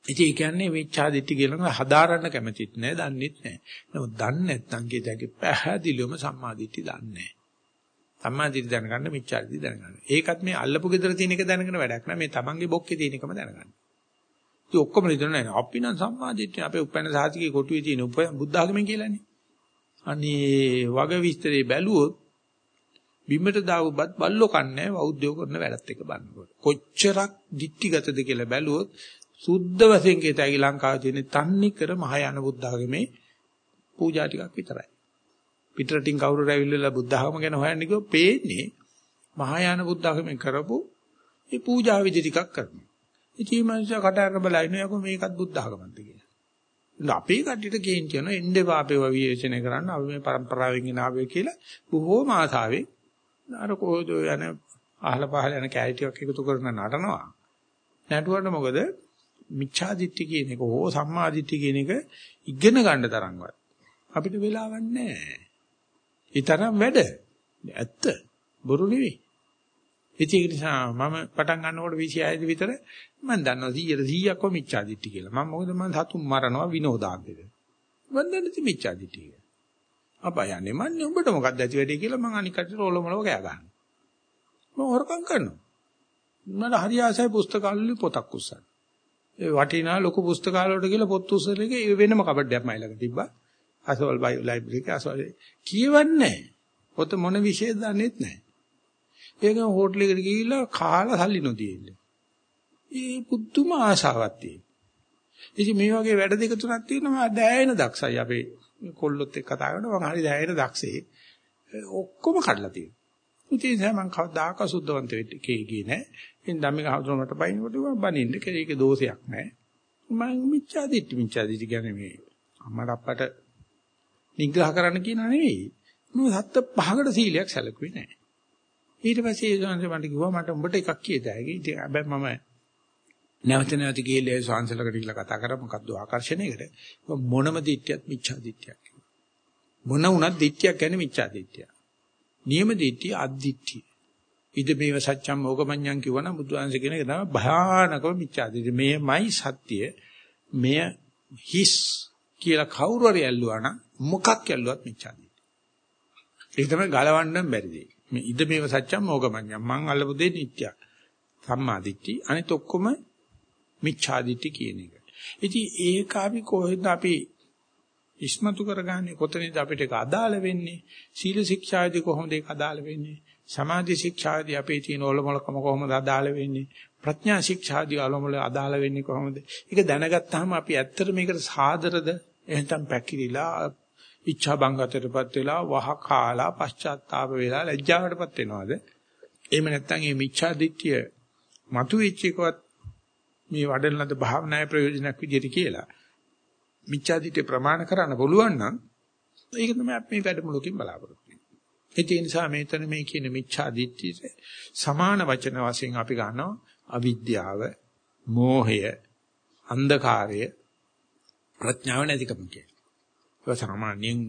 ඉතින් ඒ කියන්නේ මිච්ඡා දිට්ඨි කියලා හදාරන්න කැමතිත් නෑ, දන්නෙත් නෑ. නමුත් දන්නේ නැත්නම් කීයදගේ පැහැදිලිවම සම්මා දිට්ඨි දන්නේ නෑ. සම්මා දිට්ඨි දැනගන්න මිච්ඡා දිට්ඨි දැනගන්න. ඒකත් මේ අල්ලපු gedara තියෙන එක දැනගෙන වැඩක් නෑ. මේ තමන්ගේ බොක්කේ තියෙන එකම දැනගන්න. ඉතින් ඔක්කොම හිතන නෑ. අපි නම් සම්මා දිට්ඨිය අපේ උපැන්න සාහිතිකේ කොටුවේ තියෙන බුද්ධ ආගමෙන් කියලානේ. අනේ වග විස්තරේ බැලුවොත් බිම්මට දාවුවත් බල්ලෝ කන්නේ බෞද්ධයෝ කරන වැඩත් එක බලනකොට. කොච්චරක් දික්ටිගතද කියලා බැලුවොත් සුද්ධ වශයෙන් කියතයි ලංකාවේ තියෙන තන්නේ කර මහායාන බුද්ධ ආගමේ පූජා ටිකක් විතරයි. පිටරටින් කවුරු රැවිල්ලලා බුද්ධ ආගම ගැන හොයන්නේ කිව්වොත් පේන්නේ මහායාන බුද්ධ ආගමෙන් කරපු මේ පූජා විදි ටිකක් කරනවා. ඉතින් මනුෂ්‍ය කටහඬ බලයිනෝ යකෝ මේකත් බුද්ධ ආගමක්ද කියලා. අපේ කට්ටියට කේන් කියන එන්නේ වාපේව විවේචනය කරන්න අපි මේ પરම්පරාවෙන් එන ආවේ කියලා බොහෝම ආසාවෙන් අර කොහොද යන අහල පහල යන කැලි ටිකක් එකතු කරන නටනවා. නටුවට මොකද මිච්ඡා දිට්ඨි කියන එක හෝ සම්මා දිට්ඨි කියන එක ඉගෙන ගන්න තරම්වත් අපිට වෙලාවක් නැහැ. ඒ තරම් වැඩ. ඇත්ත. බොරු නෙවෙයි. ඒක නිසා මම පටන් ගන්නකොට 26 දී විතර මම දන්නවා 100 100ක්ව මිච්ඡා දිට්ඨි කියලා. මම මොකද මම සතුන් මරනවා විනෝදාන්තෙද. මම දන්නේ මිච්ඡා දිට්ඨි කියලා. අපයන්නේ මන්නේ උඹට මොකක්ද ඇති වෙන්නේ කියලා මම අනික් කටට රෝලමලව කෑ ගන්නවා. මම හොරකම් කරනවා. මට හරි ආසයි පුස්තකාලවල පොතක් උස්සන්න. ඒ වටිනා ලොකු පුස්තකාලවලට ගිහලා පොත් උස්සන එක වෙනම කබඩයක් මයි ළඟ තිබ්බා. අසවල් බයි ලයිබ්‍රරි එකේ අසවල් කියවන්නේ නැහැ. පොත මොන විශේෂ දන්නේත් නැහැ. ඒක හෝටලෙකට ගිහිල්ලා කාලා සල්ලි නොදීන්නේ. ඒ පුදුම ආශාවක් තියෙන. ඉතින් මේ වගේ වැඩ දෙක තුනක් තියෙනවා දැයෙන දක්ෂයි අපේ කොල්ලොත් එක්ක කතා කරනවා මම හරි දැයෙන දක්ෂේ. ඔක්කොම කඩලා තියෙනවා. ඉතින් මම කවදාක සුද්ධවන්ත වෙන්නේ කේගී නෑ. ඉතින් ධම්මික හඳුනන මට බයින්කොට බනින්න ඒක දෝෂයක් නෑ. මම මිච්ඡා දිට්ඨි මිච්ඡා දිට්ඨි කියන්නේ මේ අම්මට අප්පට නිග්‍රහ කරන්න කියන නෙවෙයි. මම සත්‍ය පහකට සීලයක් සැලකුවේ නෑ. ඊට පස්සේ ඒ සංසය මට කිව්වා මට උඹට එකක් කියත හැකි. ඉතින් හැබැයි මම නැවත නැවත ගිහලා ඒ සංසලකට ගිහලා කතා කරා මොකද්ද ආකර්ෂණයකට. මොනම දිට්ඨියක් මිච්ඡා දිට්ඨියක්. මොන වුණත් දිට්ඨියක් කියන්නේ මිච්ඡා දිට්ඨිය. නියම දිට්ඨිය අද්දිට්ඨිය. ඉද මේව සත්‍යම් මොගමඤ්ඤං කියවන බුදුන්සේ කියන එක තමයි භයානකම මිච්ඡා දිට්ඨිය. මේමයි සත්‍ය. මෙය හිස් කියලා කවුරු හරි ඇල්ලුවා නම් මොකක් ඇල්ලුවත් මිච්ඡා දිට්ඨිය. ඒක තමයි ගලවන්න බැරි දෙයක්. මේ ඉද මේව සත්‍යම් මොගමඤ්ඤං මං අල්ලපු දෙය නිට්ටයක්. සම්මා දිට්ඨිය. අනිත ඔක්කොම මිච්ඡා දිට්ඨිය කියන එක. ඉතින් ඒක අපි කොහෙද අපි ඉස්මතු කරගන්නේ කොතනද අපිට ඒක අදාළ වෙන්නේ සීල ශික්ෂාදී කොහොමද ඒක අදාළ වෙන්නේ සමාධි ශික්ෂාදී අපේ තියෙන ඔලොමලකම කොහොමද අදාළ වෙන්නේ? ප්‍රඥා ශික්ෂාදී ඔලොමල අදාළ වෙන්නේ කොහොමද? ඒක දැනගත්තාම අපි ඇත්තට මේකට සාදරද? එහෙනම් පැකිලිලා ඉච්ඡා බංගතරපත් වෙලා වහ කාලා පශ්චාත්තාප වෙලා ලැජ්ජාවටපත් වෙනවද? එහෙම නැත්නම් මේ මිච්ඡා දිට්ඨිය මතුවෙච්ච එකවත් මේ වඩන ලද භාවනායේ ප්‍රයෝජනක් විදිහට කියලා මිච්ඡාදිටේ ප්‍රමාණ කරන්න පුළුවන් නම් ඒක තමයි අපි මේ වැඩමුළුකින් බලාපොරොත්තු වෙන්නේ. ඒ නිසා මේතන මේ කියන මිච්ඡා දිට්ඨිය සමාන වචන වශයෙන් අපි ගන්නවා අවිද්‍යාව, මෝහය, අන්ධකාරය, ප්‍රඥාව නැතිකම කියන. ඒක සාමාන්‍යයෙන්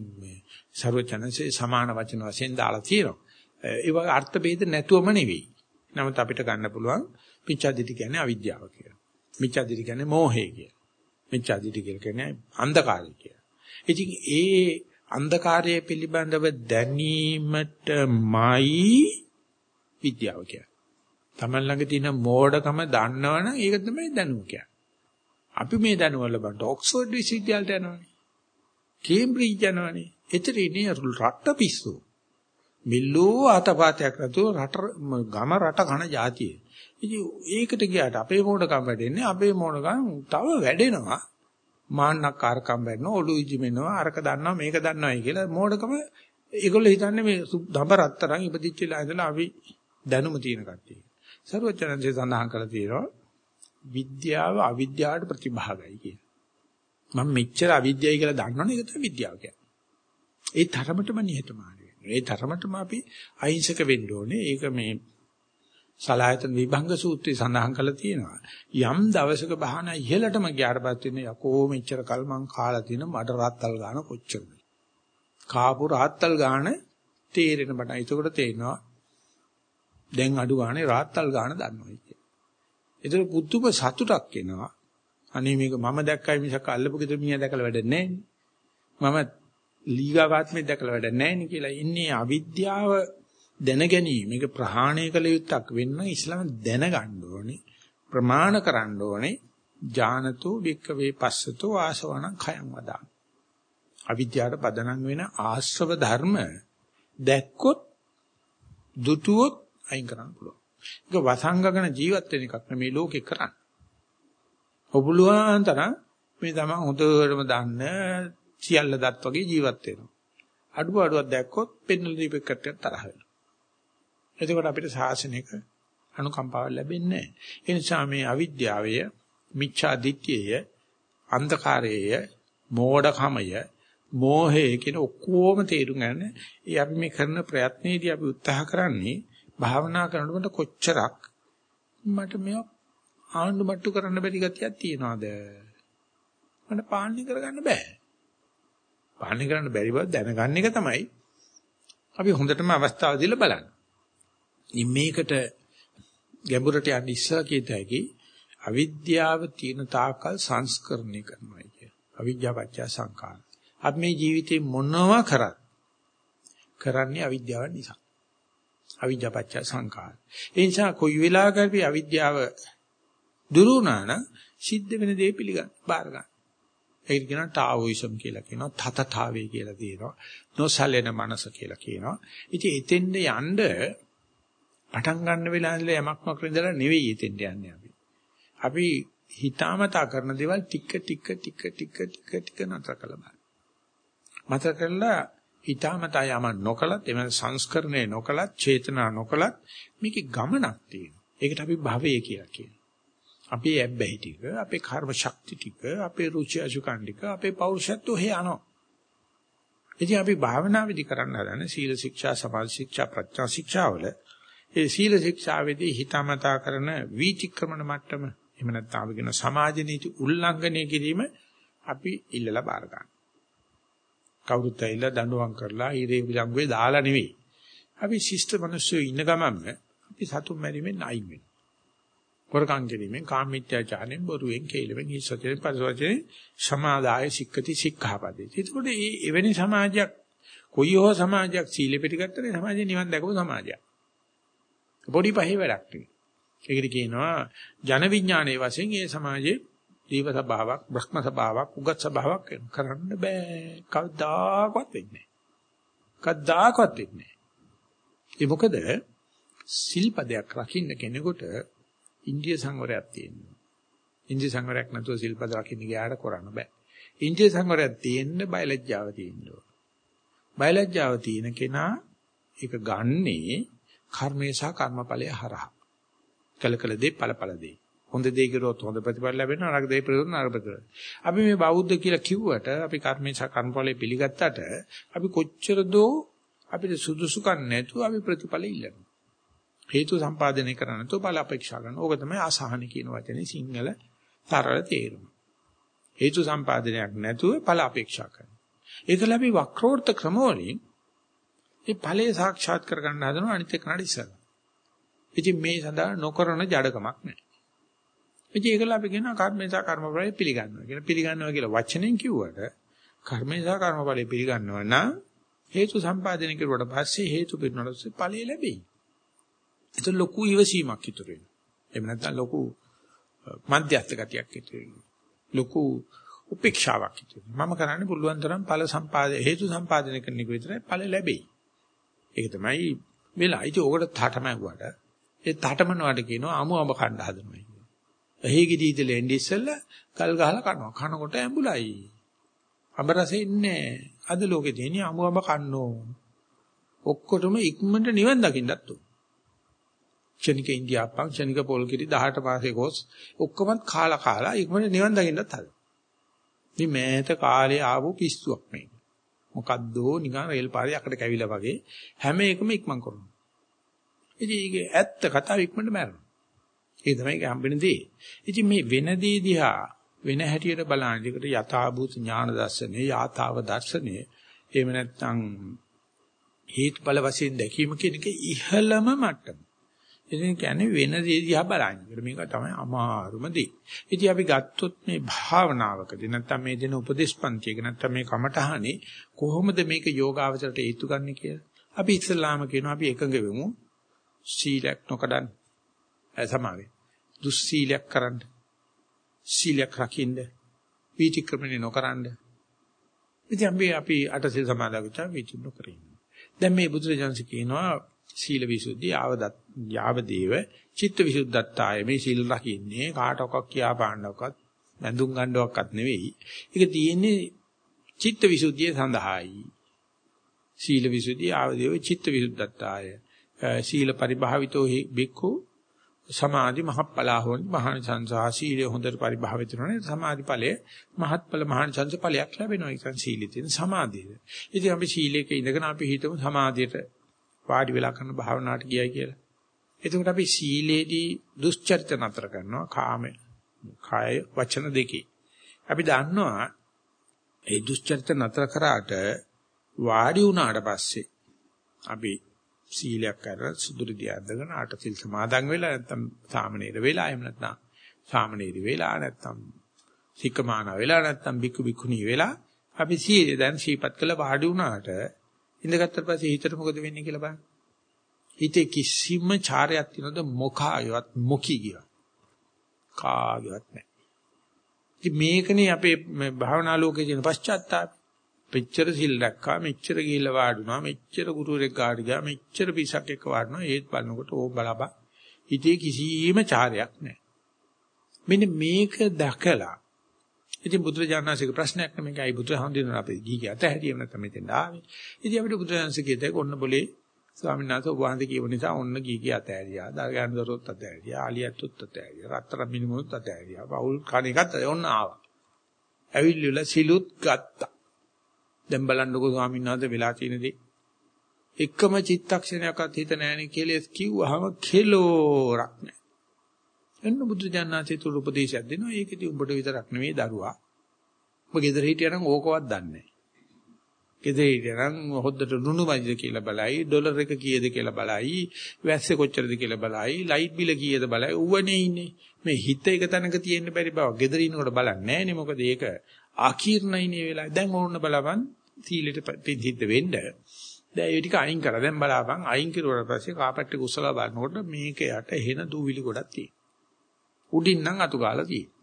ਸਰවචනසේ සමාන වචන වශයෙන් දාලා තියෙනවා. ඒක අර්ථ ભેද නැතුවම නෙවෙයි. නමුත් අපිට ගන්න පුළුවන් මිච්ඡාදිටි කියන්නේ අවිද්‍යාව කියලා. මිච්ඡාදිටි කියන්නේ මෝහය කියලා. මිච්ඡාදිටි කියන්නේ අන්ධකාරය කියලා. ඉතින් ඒ අන්ධකාරය පිළිබඳව දැනීමටමයි විද්‍යාව කියන්නේ. Taman ළඟ තියෙන මෝඩකම දන්නවනම් ඒක තමයි දැනුම කියන්නේ. අපි මේ දැනුම ලබන්න ඔක්ස්ෆර්ඩ් විශ්වවිද්‍යාලයට යනවානේ. කේම්බ්‍රිජ් යනවානේ. එතන ඉන්නේ රට පිස්සු. මිල්ලෝ ආතපాతයක් නැතුව රට ගම රට කන જાතියේ. ඉතින් ඒකට ගියාට අපේ මොඩකම් වැඩෙන්නේ අපේ මොඩකම් තව වැඩෙනවා. මාන්නක්කාරකම් වැඩෙනවා ඔළු ඉජිමෙනවා අරක දන්නවා මේක දන්නවායි කියලා මොඩකම ඒගොල්ලෝ හිතන්නේ මේ දඹ රත්තරන් ඉපදිච්චලා ඉඳලා අපි දැනුම තියෙන කට්ටිය. සරුවචනන්සේ සඳහන් කරලා තියෙනවා විද්‍යාව අවිද්‍යාවට ප්‍රතිභාගයි කියලා. මම මෙච්චර අවිද්‍යයි කියලා දන්නවනේ ඒක තමයි විද්‍යාව කියන්නේ. ඒ තරමටම නිහතමානී වෙනවා. ඒ තරමටම අපි අහිංසක වෙන්න ඕනේ. ඒක මේ සලායතන විභංග සූත්‍රයේ සඳහන් කරලා තියෙනවා. යම් දවසක බහන ඉහළටම ගියාට පස්සේ ඉන්නේ යකෝ මෙච්චර කල් මං කාලා තියෙන මඩ රාත්තල් ගාන කොච්චරද? කාපු රාත්තල් ගාන තේරෙන බඩ. ඒකෝට තේරෙනවා. දැන් අඩු ගානේ රාත්තල් ගාන දන්නවා කිය. ඒතර පුදුම සතුටක් එනවා. අනේ මේක මම දැක්කයි මිසක් අල්ලපු ගෙදර මිනිහා දැකලා වැඩ නැහැ මම ලීගාවාත්මේ දැකලා වැඩ නැහැ කියලා ඉන්නේ අවිද්‍යාව දැන ගැනීම. මේක ප්‍රහාණය කළ යුත්තක් වෙන්න ඉස්ලාම දැනගන්න ඕනේ ප්‍රමාණ කරන්න ඕනේ. ඥානතෝ වික්කවේ පස්සතෝ ආසවණ khයං වදා අවිද්‍යාවට පදනම් වෙන ආශ්‍රව ධර්ම දැක්කොත් දුටුවොත් අයින් කරන්න පුළුවන්. ඒක වසංගකන ජීවත් වෙන එකක් නෙමේ ලෝකේ කරන්නේ. ඔබුලුවන් තරම් මේ තමයි හොඳටම දන්න සියල්ල දත් වගේ ජීවත් වෙනවා. අඩුව අඩුවක් දැක්කොත් පෙන්නල දීපෙකට තරහ වෙනවා. එතකොට අපිට සාසනික අනුකම්පාවක් ලැබෙන්නේ නැහැ. ඒ නිසා මේ අවිද්‍යාවය, මිච්ඡා දිට්ඨියය, අන්ධකාරයය, මෝඩකමය, මෝහය කියන ඔක්කොම තේරුම් ගන්න. ඒ අපි මේ කරන ප්‍රයත්නයේදී අපි උත්සාහ කරන්නේ භාවනා කරනකොට කොච්චරක් මට මේ ආණ්ඩු මට්ටු කරන්න බැරි ගතියක් තියනවාද? මට පාලනය කරගන්න බෑ. පාලනය කරන්න බැරි බව දැනගන්න එක තමයි අපි හොඳටම අවස්ථාව දීලා බලන්න. ඉතින් මේකට ගැඹුරට යන්න ඉස්සලා කියත හැකි අවිද්‍යාව තියෙන තාකල් සංස්කරණය කරනවා කිය. අවිද්‍යාවච්ච සංකාර. අපි මේ ජීවිතේ මොනවා කරත් කරන්නේ අවිද්‍යාව නිසා. අවිද්‍යාවච්ච සංකාර. ඒ නිසා කොයි වෙලාවක අපි අවිද්‍යාව දුරු වුණා නම් සිද්ධ වෙන දේ පිළිගන්න බාර ගන්න. ඒක කියනවා ටාවොයිසම් කියලා කියනවා තතතාවේ කියලා තියෙනවා නොසලෙන මනස කියලා කියනවා. ඉතින් එතෙන්ද යන්න පටන් ගන්න වෙලාව ඉඳලා යමක් නොකර ඉඳලා නෙවෙයි එතෙන්ට යන්නේ අපි. අපි හිතාමතා කරන දේවල් ටික ටික ටික ටික ටික ටික නතර කළා බලන්න. නතර කළා හිතාමතා යම නොකලත් එමෙ සංස්කරණය නොකලත් චේතනා නොකලත් මේකේ ගමනක් තියෙනවා. ඒකට අපි භවය කියලා කියනවා. අපේ ඇබ්බැහි ටික, අපේ කර්ම ශක්ති ටික, අපේ රුචි අසුකන් ටික, අපේ පෞරුෂත්වය හේ යනවා. ඉතින් අපි භාවනා විදි කරන්න හදන සීල ශික්ෂා, සමාධි ශික්ෂා, ප්‍රඥා ශික්ෂාවල ඒ සීල ශික්ෂාවේදී හිතාමතා කරන වීතික්‍රමන මට්ටම එහෙම නැත්නම් අපි කියන සමාජ නීති උල්ලංඝනය කිරීම අපි ඉල්ලලා බාර ගන්න. කවුරුත් ඇවිල්ලා දඬුවම් කරලා ඊරේ විලංගුවේ දාලා නෙවෙයි. අපි ශිෂ්ට මිනිස්සු ඉන්න ගමන්ම අපි සතුන් මැරීමෙන් අයින් වෙනවා. කොරකම් කිරීමෙන් කාමීත්‍යාචාරයෙන් බොරුවෙන් කේලෙන් හිස්සතෙන් පරිසවචනේ සමාදාය සික්කති සික්ඛාපදේ. ඒකෝට මේ එවැනි සමාජයක් කොයි හෝ සමාජයක් සීල පිටිගත්තනේ සමාජේ නිවන් දැකපු සමාජයක්. පොඩි පහේ වැඩක් නෙවෙයි. ඒකට කියනවා ජන විඥානයේ වශයෙන් මේ සමාජයේ දීව සභාවක්, බ්‍රහ්ම සභාවක්, උගත් සභාවක් කරන්න බෑ. කවදාකවත් වෙන්නේ නැහැ. කවදාකවත් වෙන්නේ නැහැ. ඒ මොකද සිල්පදයක් රකින්න කෙනෙකුට ඉන්දිය සංවරයක් තියෙනවා. ඉන්දිය සංවරයක් නැතුව සිල්පද රකින්න ගියාට කරන්න බෑ. ඉන්දිය සංවරයක් තියෙන්න බයලජ්ජාව තියෙනවා. බයලජ්ජාව තියෙන කෙනා ඒක ගන්නේ කර්මේ සහ කර්මඵලයේ හරහා. කල කල දේ ඵලඵල දේ. හොඳ දේ කරොත් හොඳ ප්‍රතිඵල ලැබෙනවා නරක දේ කරොත් නරක ප්‍රතිඵල. අපි මේ බෞද්ධ කියලා කිව්වට අපි කර්මේ සහ කර්මඵලයේ පිළිගත්තට අපි කොච්චර දෝ අපිට සුදුසුකම් නැතුව අපි ප්‍රතිඵල ඉල්ලනවා. හේතු සම්පාදනය කරන්න නැතුව බල අපේක්ෂා කරනවා. ඕක තමයි අසහන කියන වචනේ සිංහල තරල තේරුම. හේතු සම්පාදනයක් නැතුව ඵල අපේක්ෂා කරනවා. ඒකල අපි වක්‍රෝර්ථ ක්‍රමවලින් මේ ඵලයේ සාක්ෂාත් කර ගන්න හදනවා අනිත් එකනට ඉස්සලා. ඉතින් මේ සඳහා නොකරන ජඩකමක් නැහැ. ඉතින් ඒකල අපි කියනවා කර්මේසා කර්මඵලය පිළිගන්නවා කියලා. පිළිගන්නවා කියලා වචනෙන් කිව්වට කර්මේසා කර්මඵලය පිළිගන්නවා නම් හේතු සම්පාදනය කරුවට පස්සේ හේතු පිරුණාට පස්සේ ඵලය ලැබෙයි. ඒක ලොකු ඉවසීමක් ඉතුරු වෙනවා. එහෙම නැත්නම් ලොකු මධ්‍යස්ථ ගතියක් ඉතුරු වෙනවා. ලොකු උපේක්ෂාවක් ඉතුරු වෙනවා. මම කරන්නේ පුළුවන් තරම් ඵල සම්පාදනය හේතු සම්පාදනය කරන එක විතරයි ඵල ලැබෙයි. ඒක තමයි වෙලා. ඉතින් ඕකට තාඨමැව්වට ඒ තාඨමනවාට කියනවා අමු අඹ කණ්ඩ හදනවා කියනවා. එහි ගිදී ඉතල එන්නේ ඉස්සෙල්ලා කල් ගහලා කනවා. කනකොට ඇඹුලයි. අඹ රසෙ ඉන්නේ. අද ලෝකේ තියෙන අමු අඹ කන්නෝ. ඔක්කොටම ඉක්මනට නිවන් දකින්නත් උ. ක්ෂණික ඉන්දියාප්පන් ක්ෂණික පොල්කිරි 18 පාසේ කොස් ඔක්කොම කාලා කාලා ඉක්මනට නිවන් දකින්නත් හද. මේ මෑත කාලේ ආපු පිස්සුවක් මේ. මොකද්දෝ නිකන් රේල් පාරේ යකට කැවිලා වගේ හැම එකම ඉක්මන් කරනවා. ඉතින් ඒක ඇත්ත කතාව ඉක්මනට මැරෙනවා. ඒ තමයි ඒක හම්බෙන දේ. ඉතින් මේ වෙන දේ දිහා වෙන හැටියට බලන එකට යථාභූත ඥාන දර්ශනේ යථාව දර්ශනේ එහෙම නැත්නම් හේතුඵල වශයෙන් දැකීම කියන එක ඉහළම මට්ටම. ඉතින් කියන්නේ වෙන දේ දිහා බලන්න. මේක තමයි අමාරුම දේ. ඉතින් අපි ගත්තොත් මේ භාවනාවකදී නැත්නම් මේ දෙන උපදේශපන්තියක නැත්නම් මේ කමටහනේ කොහොමද මේක යෝගාවචරයට හේතු ගන්න කියලා. අපි ඉස්ලාම කියනවා අපි එකඟ වෙමු. සීලයක් නොකඩන්න. සමාවේ. දුස්සීලයක් කරන්න. සීලයක් රකින්න. වීතික්‍රමණය නොකරන්න. ඉතින් අපි අපි අටසිල් සමාදාගත වීති නොකරින්න. දැන් මේ බුදුරජාණන් කියනවා සීල විසුද්ධි ආවදත් යාවදේව චිත්ත විසුද්ධත්තාය මේ සීල් රකින්නේ කාටවත් කියා පාන්නවක්වත් බඳුන් ගන්නවක්වත් නෙවෙයි. ඒක තියෙන්නේ චිත්ත විසුද්ධිය සඳහායි. සීල විසුද්ධි ආවදේව චිත්ත විසුද්ධත්තාය. සීල පරිභාවිතෝ බික්ඛු සමාධි මහප්පලා හොන් මහාන සංසා සීලය හොඳට පරිභාවිත වෙනනේ සමාධි ඵලයේ මහත්ඵල මහාන සංස ඵලයක් ලැබෙනවා ඒක සීලෙ තියෙන සමාධිය. ඉතින් අපි සීලයක ඉඳගෙන අපි හිතමු සමාධියට වාඩි වෙලා කරන භාවනාවට ගියයි කියලා. එතකොට අපි සීලේදී දුස්චරිත නතර කරනවා කාම කාය වචන දෙකේ. අපි දන්නවා ඒ දුස්චරිත නතර කරාට වාඩි වුණාට පස්සේ අපි සීලයක් කරලා සුදුරිදී අදගෙන ආටසිල් සමාදන් වෙලා නැත්තම් සාමනීර වෙලා එහෙම නැත්නම් සාමනීරි වෙලා නැත්තම් සික්කමාන වෙලා නැත්තම් බිකු බිකුණී වෙලා අපි සීලය දැන් සීපත් කළ වාඩි වුණාට ඉඳගත්තට පස්සේ හිතට මොකද වෙන්නේ කියලා බලන්න. හිතේ කිසිම චාරයක් තියනද මොකාගේවත් මොකී ගියා. කාගේවත් නැහැ. ඉතින් මේකනේ අපේ භාවනා ලෝකයේ තියෙන පශ්චාත්තාප. මෙච්චර සිල් දැක්කා මෙච්චර ගිහිල්ලා වාඩුණා මෙච්චර ගුරුවරෙක් ගාඩ ගියා මෙච්චර පිසක් එක්ක වාඩුණා ඒත් බලනකොට ඕ බලපන් හිතේ කිසිම චාරයක් නැහැ. මෙන්න මේක දැකලා ඉතින් බුදුරජාණන්සේගේ ප්‍රශ්නයක් නෙමෙයි අයි බුදුහාමුදුරන් අපේ ගිහි යත හැටියෙම නැත්නම් මෙතෙන් ආවේ. ඉතින් අපිට බුදුරජාණන්සේ කියතේ ඔන්න બોලේ ස්වාමීන් වහන්සේ ඔබ වහන්සේ කියව නිසා ඔන්න ගිහි කිය අතෑරියා. දරගන්න දරුවොත් අතෑරියා. ආලියත්තුත් අතෑරියා. රත්තරන් මිනිමුත් අතෑරියා. බවුල් කණ එකත් ඔන්න ආවා. ඇවිල්ලිලා සිලුත් ගත්තා. දැන් බලන්නකෝ ස්වාමීන් වහන්සේ වෙලා තියෙන දේ. එකම චිත්තක්ෂණයක්වත් හිත නැණි කියලා කිව්වහම කෙලෝරක් නැහැ. එන්න බුදු දඥාන්සේ තුරු උපදේශයක් දෙනවා. ඒකෙදි උඹට විතරක් නෙවෙයි දරුවා. ඔබ ගෙදර හිටියනම් ඕකවත් දන්නේ නැහැ. ගෙදර හිටියනම් හොද්දට ලුණු මදිද කියලා බලයි, ඩොලර් එක කීයද කියලා බලයි, වැස්සේ කොච්චරද කියලා බලයි, ලයිට් බිල කීයද බලයි. ඌවනේ ඉන්නේ. මේ හිත එක තැනක තියෙන්න බැරි බව ගෙදර ඉන්නකොට බලන්නේ නැහැ නේ. මොකද ඒක ආකීර්ණයිනේ වෙලාව. දැන් ඕන්න බලපන් සීලෙට පිටිහිට වෙන්න. දැන් ඒ ටික අයින් කරා. දැන් බලාපන් අයින් කරුවාට පස්සේ කාපට් එක උස්සලා බලනකොට මේක යට හෙන දූවිලි ගොඩක් තියෙනවා. උඩින් නම් අතු ගාලා තියෙනවා.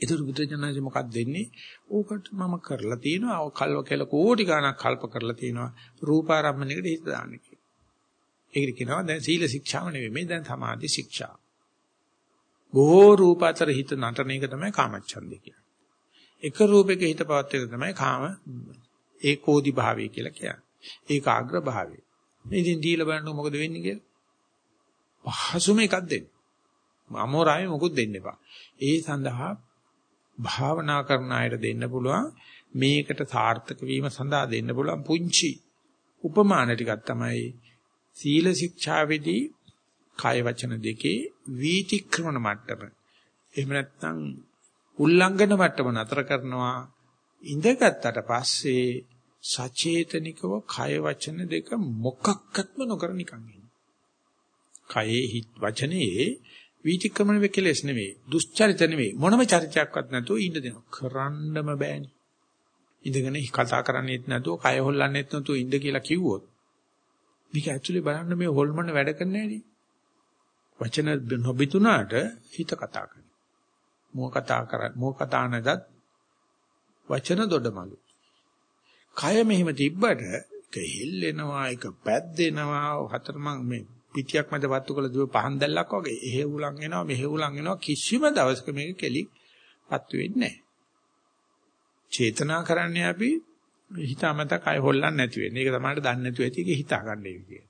ඒතර බුදුජානනාංශ මොකක්ද දෙන්නේ? ඕකට මම කරලා තියෙනවා. කල්ව කෙල කෝටි ගණක් කල්ප කරලා තියෙනවා. රූපාරම්මණයකට හිත දාන්න කියලා. ඒකට කියනවා දැන් සීල ශික්ෂාව නෙවෙයි මේ දැන් සමාධි ශික්ෂා. බොහෝ රූප අතර හිත නටන එක තමයි කාමච්ඡන්දේ කියන්නේ. එක රූපයක හිත පවත් එක තමයි කාම ඒකෝදි භාවය කියලා කියන්නේ. ඒකාග්‍ර භාවය. ඉතින් දීලා බලන්න මොකද වෙන්නේ කියලා. පහසුම එකක් දෙන්න. අමෝරාවේ මොකුත් දෙන්න එපා. ඒ සඳහා භාවනා කරන අයට දෙන්න පුළුවන් මේකට සාර්ථක වීම සඳහා දෙන්න පුළුවන් පුංචි උපමාන ටිකක් තමයි සීල ශික්ෂාවේදී කාය වචන දෙකේ වීතික්‍රමන මට්ටම. එහෙම නැත්නම් උල්ලංඝන මට්ටම නතර කරනවා ඉඳගත්තට පස්සේ සචේතනිකව කය වචන දෙක මොකක්වත්ම නොකර නිකන් ඉන්න. කයේ හිත් වචනේ වීතික්‍රමන වෙකලස් නෙවෙයි දුස්චරිත නෙවෙයි මොනම චරිතයක්වත් නැතුව ඉන්න දෙනවා. කරන්නම බෑනේ. ඉඳගෙන කතා කරන්නේත් නැතුව කය හොල්ලන්නේත් නැතුව ඉඳ කියලා කිව්වොත් මේක ඇක්චුලි බලන්න මේ හොල්මන වැඩ කරන්නේ නෑනේ. වචන නොබිතුනාට හිත කතා කරනවා. මොහ කතා කර මොහ කතා නැදත් වචන දොඩමලු. කය මෙහෙම තිබ්බට ඒක හෙල්ලෙනවා ඒක පැද්දෙනවා හතරමං මේ පිටියක් මැද වත්තු කළ දුව පහන් දැල්ලක් වගේ එහෙ උලන් එනවා මෙහෙ උලන් එනවා කිසිම දවසක මේක කෙලි පත්තු වෙන්නේ නැහැ. චේතනා කරන්නේ අපි හිතාමතා කය හොල්ලන්නේ නැති වෙන්නේ. ඒක තමයි දන්නේ නැතුව ඇති ඒක හිතාගන්නේ කියන්නේ.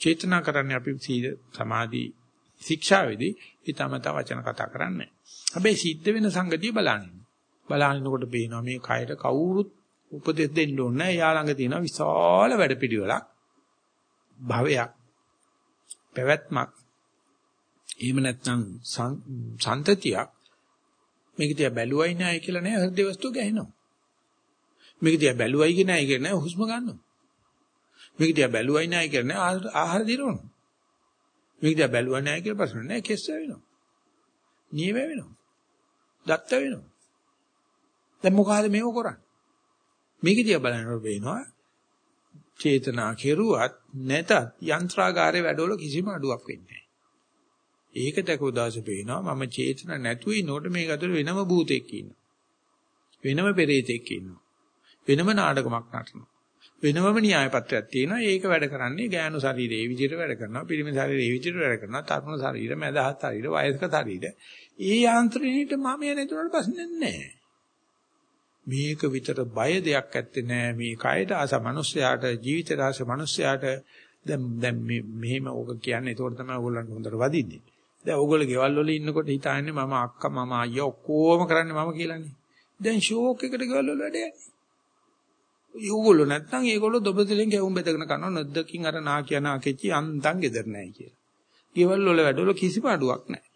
චේතනා කරන්නේ අපි සීල සමාධි ශික්ෂාවේදී හිතාමතා වචන කතා කරන්නේ. හැබැයි සිද්ධ වෙන සංගතිය බලන්නේ. බලනකොට පේනවා මේ කයට කවුරුත් උපදෙස් දෙන්න ඕනේ නැහැ. යා ළඟ තියෙන විශාල වැඩපිළිවෙලක් භවයක් පැවැත්මක් එහෙම නැත්නම් සන්තතියක් මේක තියා බැලුවයි නෑ කියලා නෑ හෘද වස්තුව ගහනවා මේක තියා බැලුවයි කියන නෑ කියන හුස්ම ගන්නවා මේක තියා බැලුවයි නෑ කියන ආහාර දිරවනවා මේක දිහා බැලුවා නැහැ කියලා ප්‍රශ්න නැහැ කෙස්ස වෙනවා. නියම වෙනවා. දත්ත වෙනවා. දැන් මොකද මේව කරන්නේ? මේක දිහා බලනකොට පේනවා චේතනා කෙරුවත් නැතත් යන්ත්‍රාගාරයේ වැඩවල කිසිම අඩුවක් වෙන්නේ නැහැ. ඒක දැකෝ දාසේ පේනවා මම චේතන නැතුව ඉනකොට මේක ඇතුළේ වෙනම භූතෙක් ඉන්නවා. වෙනම පෙරේතෙක් ඉන්නවා. වෙනම නාටකමක් නටනවා. වෙනමම න්‍යාය පත්‍රයක් තියෙනවා. ඒක වැඩ කරන්නේ ගෑනු ශරීරයේ විදිහට වැඩ කරනවා. පිරිමි ශරීරයේ විදිහට වැඩ කරනවා. තරුණ ශරීර, මැදහත් ශරීර, වයස්ක ශරීර. ඒ යාන්ත්‍රණයට මම නැතුනට ප්‍රශ්නේ නැහැ. මේක විතර බය දෙයක් ඇත්තේ නැහැ. මේ කයට ආස මිනිස්යාට ජීවිතයට ආස මිනිස්යාට දැන් දැන් මෙහෙම ඕක කියන්නේ ඒතකොට තමයි ඕගොල්ලන්ට හොඳට වදින්නේ. දැන් ඕගොල්ලෝ ගෙවල් වල ඉන්නකොට හිතන්නේ මම අක්කා මම අයියා ඔක්කොම කරන්නේ මම කියලානේ. දැන් ෂෝක් එකට ගෙවල් වල වැඩ යන්නේ. ඒගොල්ලෝ නැත්තම් ඒගොල්ලෝ දොබදලෙන් ගැවුම් බෙදගෙන කරනවා නැද්දකින් අර නා කියන අකෙච්චි අන්තම් ගෙදර නැහැ කියලා. ගෙවල් වල වැඩවල කිසිම අඩුවක් නැහැ.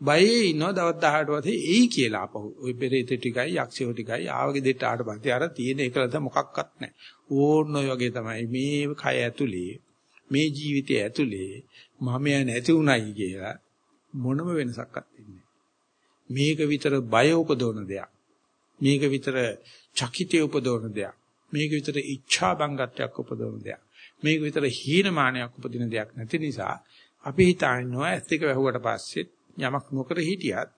බයේ ඉන්නව දවස් 18 වතේ එයි කියලා අපහු. ওই පෙරේත ටිකයි යක්ෂයෝ ටිකයි ආවගේ දෙට ආට පස්සේ අර තියෙන එකලද මොකක්වත් නැහැ. ඕන්න ඔය වගේ තමයි මේ කය ඇතුලේ මේ ජීවිතය ඇතුලේ මමයා නැති උනායි කියලා මොනම වෙනසක්වත් වෙන්නේ මේක විතර බය උපදවන දෙයක්. මේක විතර චකිතය උපදවන දෙයක්. මේක විතර ඉච්ඡා බංගත්වයක් උපදවන දෙයක්. මේක විතර හීනමානයක් උපදින දෙයක් නැති නිසා අපි හිතනවා ඇස් දෙක වැහුවට පස්සේ යමක් නොකර හිටියත්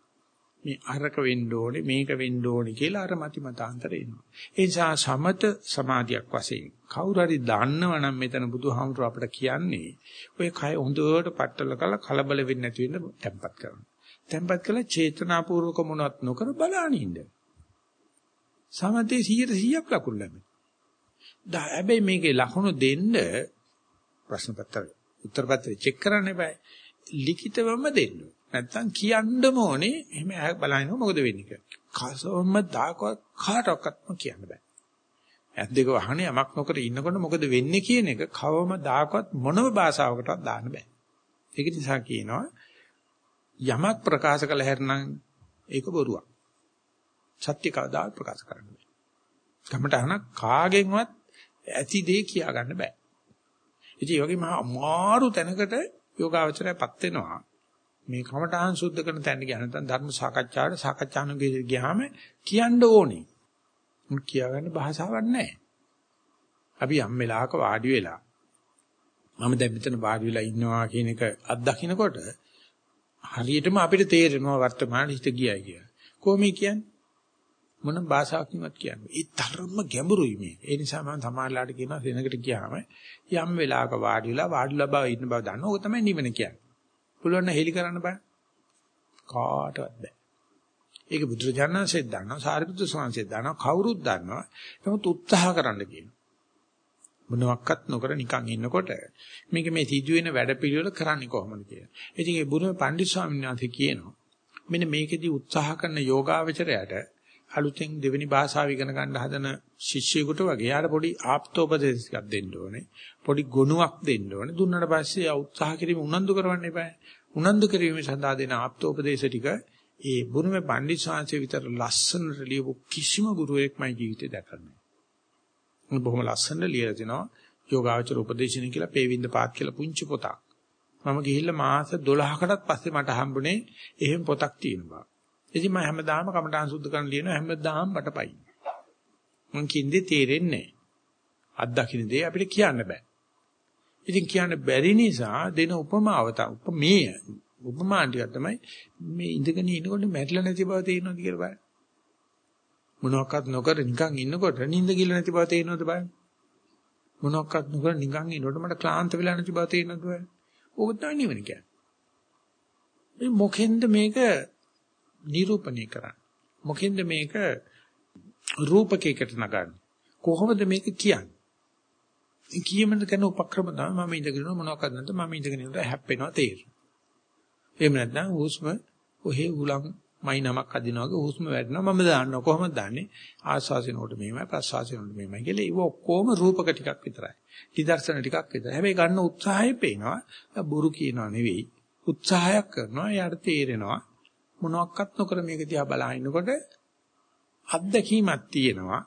මේ අරක වෙන්න ඕනේ මේක වෙන්න ඕනේ කියලා අර මති මතාන්තර එනවා. ඒ නිසා සමත සමාධියක් වශයෙන් කවුරු හරි දන්නවනම් මෙතන බුදුහාමුදුර අපිට කියන්නේ ඔය කය හොඳට පట్టල කළ කලබල වෙන්නේ නැති වෙන්න tempat කරනවා. tempat කළ චේතනාපූර්වක මොනවත් නොකර බලානින්න. සමතේ 100%ක් ලකුණු ලැබෙනවා. හැබැයි මේකේ ලකුණු දෙන්න ප්‍රශ්න පත්‍ර උත්තර පත්‍රය චෙක් කරන්න eBay. ලිඛිතවම දෙන්න. නැත්තම් කියන්නම ඕනේ එහෙම බලන්න මොකද වෙන්නේ කියලා. කසොම දාකවත් කාටවත්ම කියන්න බෑ. ඇත් දෙක වහන්නේ යමක් නොකර ඉන්නකොට මොකද වෙන්නේ කියන එක කවම දාකවත් මොනම භාෂාවකටවත් දාන්න බෑ. ඒක නිසා කියනවා යමක් ප්‍රකාශ කළ හැරනම් ඒක බොරුවක්. සත්‍ය කවදා ප්‍රකාශ කරන්න බෑ. කමටහනක් කාගෙන්වත් ඇති දෙය කියා ගන්න බෑ. ඉතින් ඒ වගේ මහා අමාරු තැනකට යෝගාවචරයපත් වෙනවා. මේ කමටහන් සුද්ධ කරන තැන ගියා නැත්නම් ධර්ම සාකච්ඡාවට සාකච්ඡානුගේ ගියාම කියන්න ඕනේ. මුත් කියාගන්න භාෂාවක් නැහැ. අපි යම් වෙලාවක වාඩි වෙලා මම දැන් මෙතන වාඩි වෙලා ඉන්නවා කියන එක අත්දකින්නකොට හරියටම අපිට තේරෙනවා වර්තමාන හිත ගියයි කියලා. කොහොමද කියන්නේ? මොන භාෂාවකින්වත් කියන්නේ. ඒ තරම්ම ගැඹුරුයි මේ. ඒ නිසා මම සමාජලාට කියනවා සෙනඟට ගියාම යම් වෙලාවක වාඩි වෙලා වාඩිලා බව ඉන්න බව දන්න ඕක තමයි නිවන කියන්නේ. පුළුවන් නම් හෙලි කරන්න බෑ. කාටවත් බෑ. ඒක බුදුරජාණන්සෙත් දන්නවා, සාරිපුත්‍ර ස්වාමීන්සෙත් දන්නවා, කවුරුත් දන්නවා. නමුත් උත්සාහ කරන්න කියනවා. මොනවත් නොකර නිකන් ඉන්නකොට මේක මේ සිදුවෙන වැඩපිළිවෙල කරන්නේ කොහොමද කියලා. ඉතින් ඒ බුදුම පණ්ඩිත ස්වාමීන් වහන්සේ කියනවා මෙන්න මේකෙදි උත්සාහ කරන යෝගාවචරයට අලුතෙන් දෙවෙනි භාෂාව ඉගෙන ගන්න හදන ශිෂ්‍යයෙකුට වගේ යාට පොඩි ආප්තෝපදේශයක් දෙන්න ඕනේ. පොඩි ගුණයක් දෙන්න ඕනේ. දුන්නාට පස්සේ උත්සාහ කිරීම උනන්දු කරවන්න එපා. උනන්දු කිරීම සඳහා දෙන ආප්තෝපදේශ ටික ඒ බුරුමේ පණ්ඩිත ශාන්සේ විතර ලස්සනට ලියපු කිසිම ගුරුවෙක් මයි ජීවිතේ දැකලා නැහැ. බොහොම ලස්සනට ලියලා තිනවා යෝගාචර උපදේශන කියලා පේවින්ද පාත් කියලා පුංචි පොතක්. මම ගිහිල්ලා මාස 12කටත් පස්සේ මට හම්බුනේ එහෙම පොතක් තියෙනවා. ඉතින් මම හැමදාම කමඨාන් සුද්ධ කරන් ලියනවා හැමදාම මටපයි. මං කින්දේ තේරෙන්නේ නැහැ. අත්දකින්න දේ අපිට කියන්න බෑ. ඉතින් කියන්න බැරි නිසා දෙන උපමාව උපමේය උපමාන් ටික තමයි මේ ඉඳගෙන ඉනකොට මැරිලා නැති බව තේරෙනවද කියලා බලන්න. මොනවාක්වත් නොකර නිකන් ඉන්නකොට නිින්ද ගිල නැති බව තේරෙනවද බලන්න. මොනවාක්වත් නොකර නිකන් ඉන්නකොට මට ක්ලාන්ත වෙලා නැති බව තේරෙනවද බලන්න. ඕක තමයි නිවන කියන්නේ. මේ මොකෙන්ද මේක නිරූපණය කරන්නේ? මොකෙන්ද මේක රූපකයකට නගන්නේ? කොහොමද මේක කියන්නේ? කියමන කරන උපක්‍රම තමයි මම ඉඳගෙන මොනවක්ද නැත්නම් මම ඉඳගෙන ඉඳලා හැප්පෙනවා තේරෙනවා. එහෙම නැත්නම් හුස්ම ඔහේ උලන් මයි නමක් අදිනවා වගේ හුස්ම වැටෙනවා මම දාන්නවා කොහොමද දාන්නේ ආස්වාසිනකොට මෙහෙමයි ප්‍රස්වාසිනකොට මෙහෙමයි කියලා ඒව ඔක්කොම රූපක ටිකක් විතරයි. නිදර්ශන ටිකක් විතරයි. හැබැයි ගන්න උත්සාහය පේනවා බොරු කියනවා නෙවෙයි. උත්සාහයක් කරනවා එයාට තේරෙනවා මොනවත් නොකර මේක දිහා බලහින්නකොට අත්දැකීමක් තියෙනවා.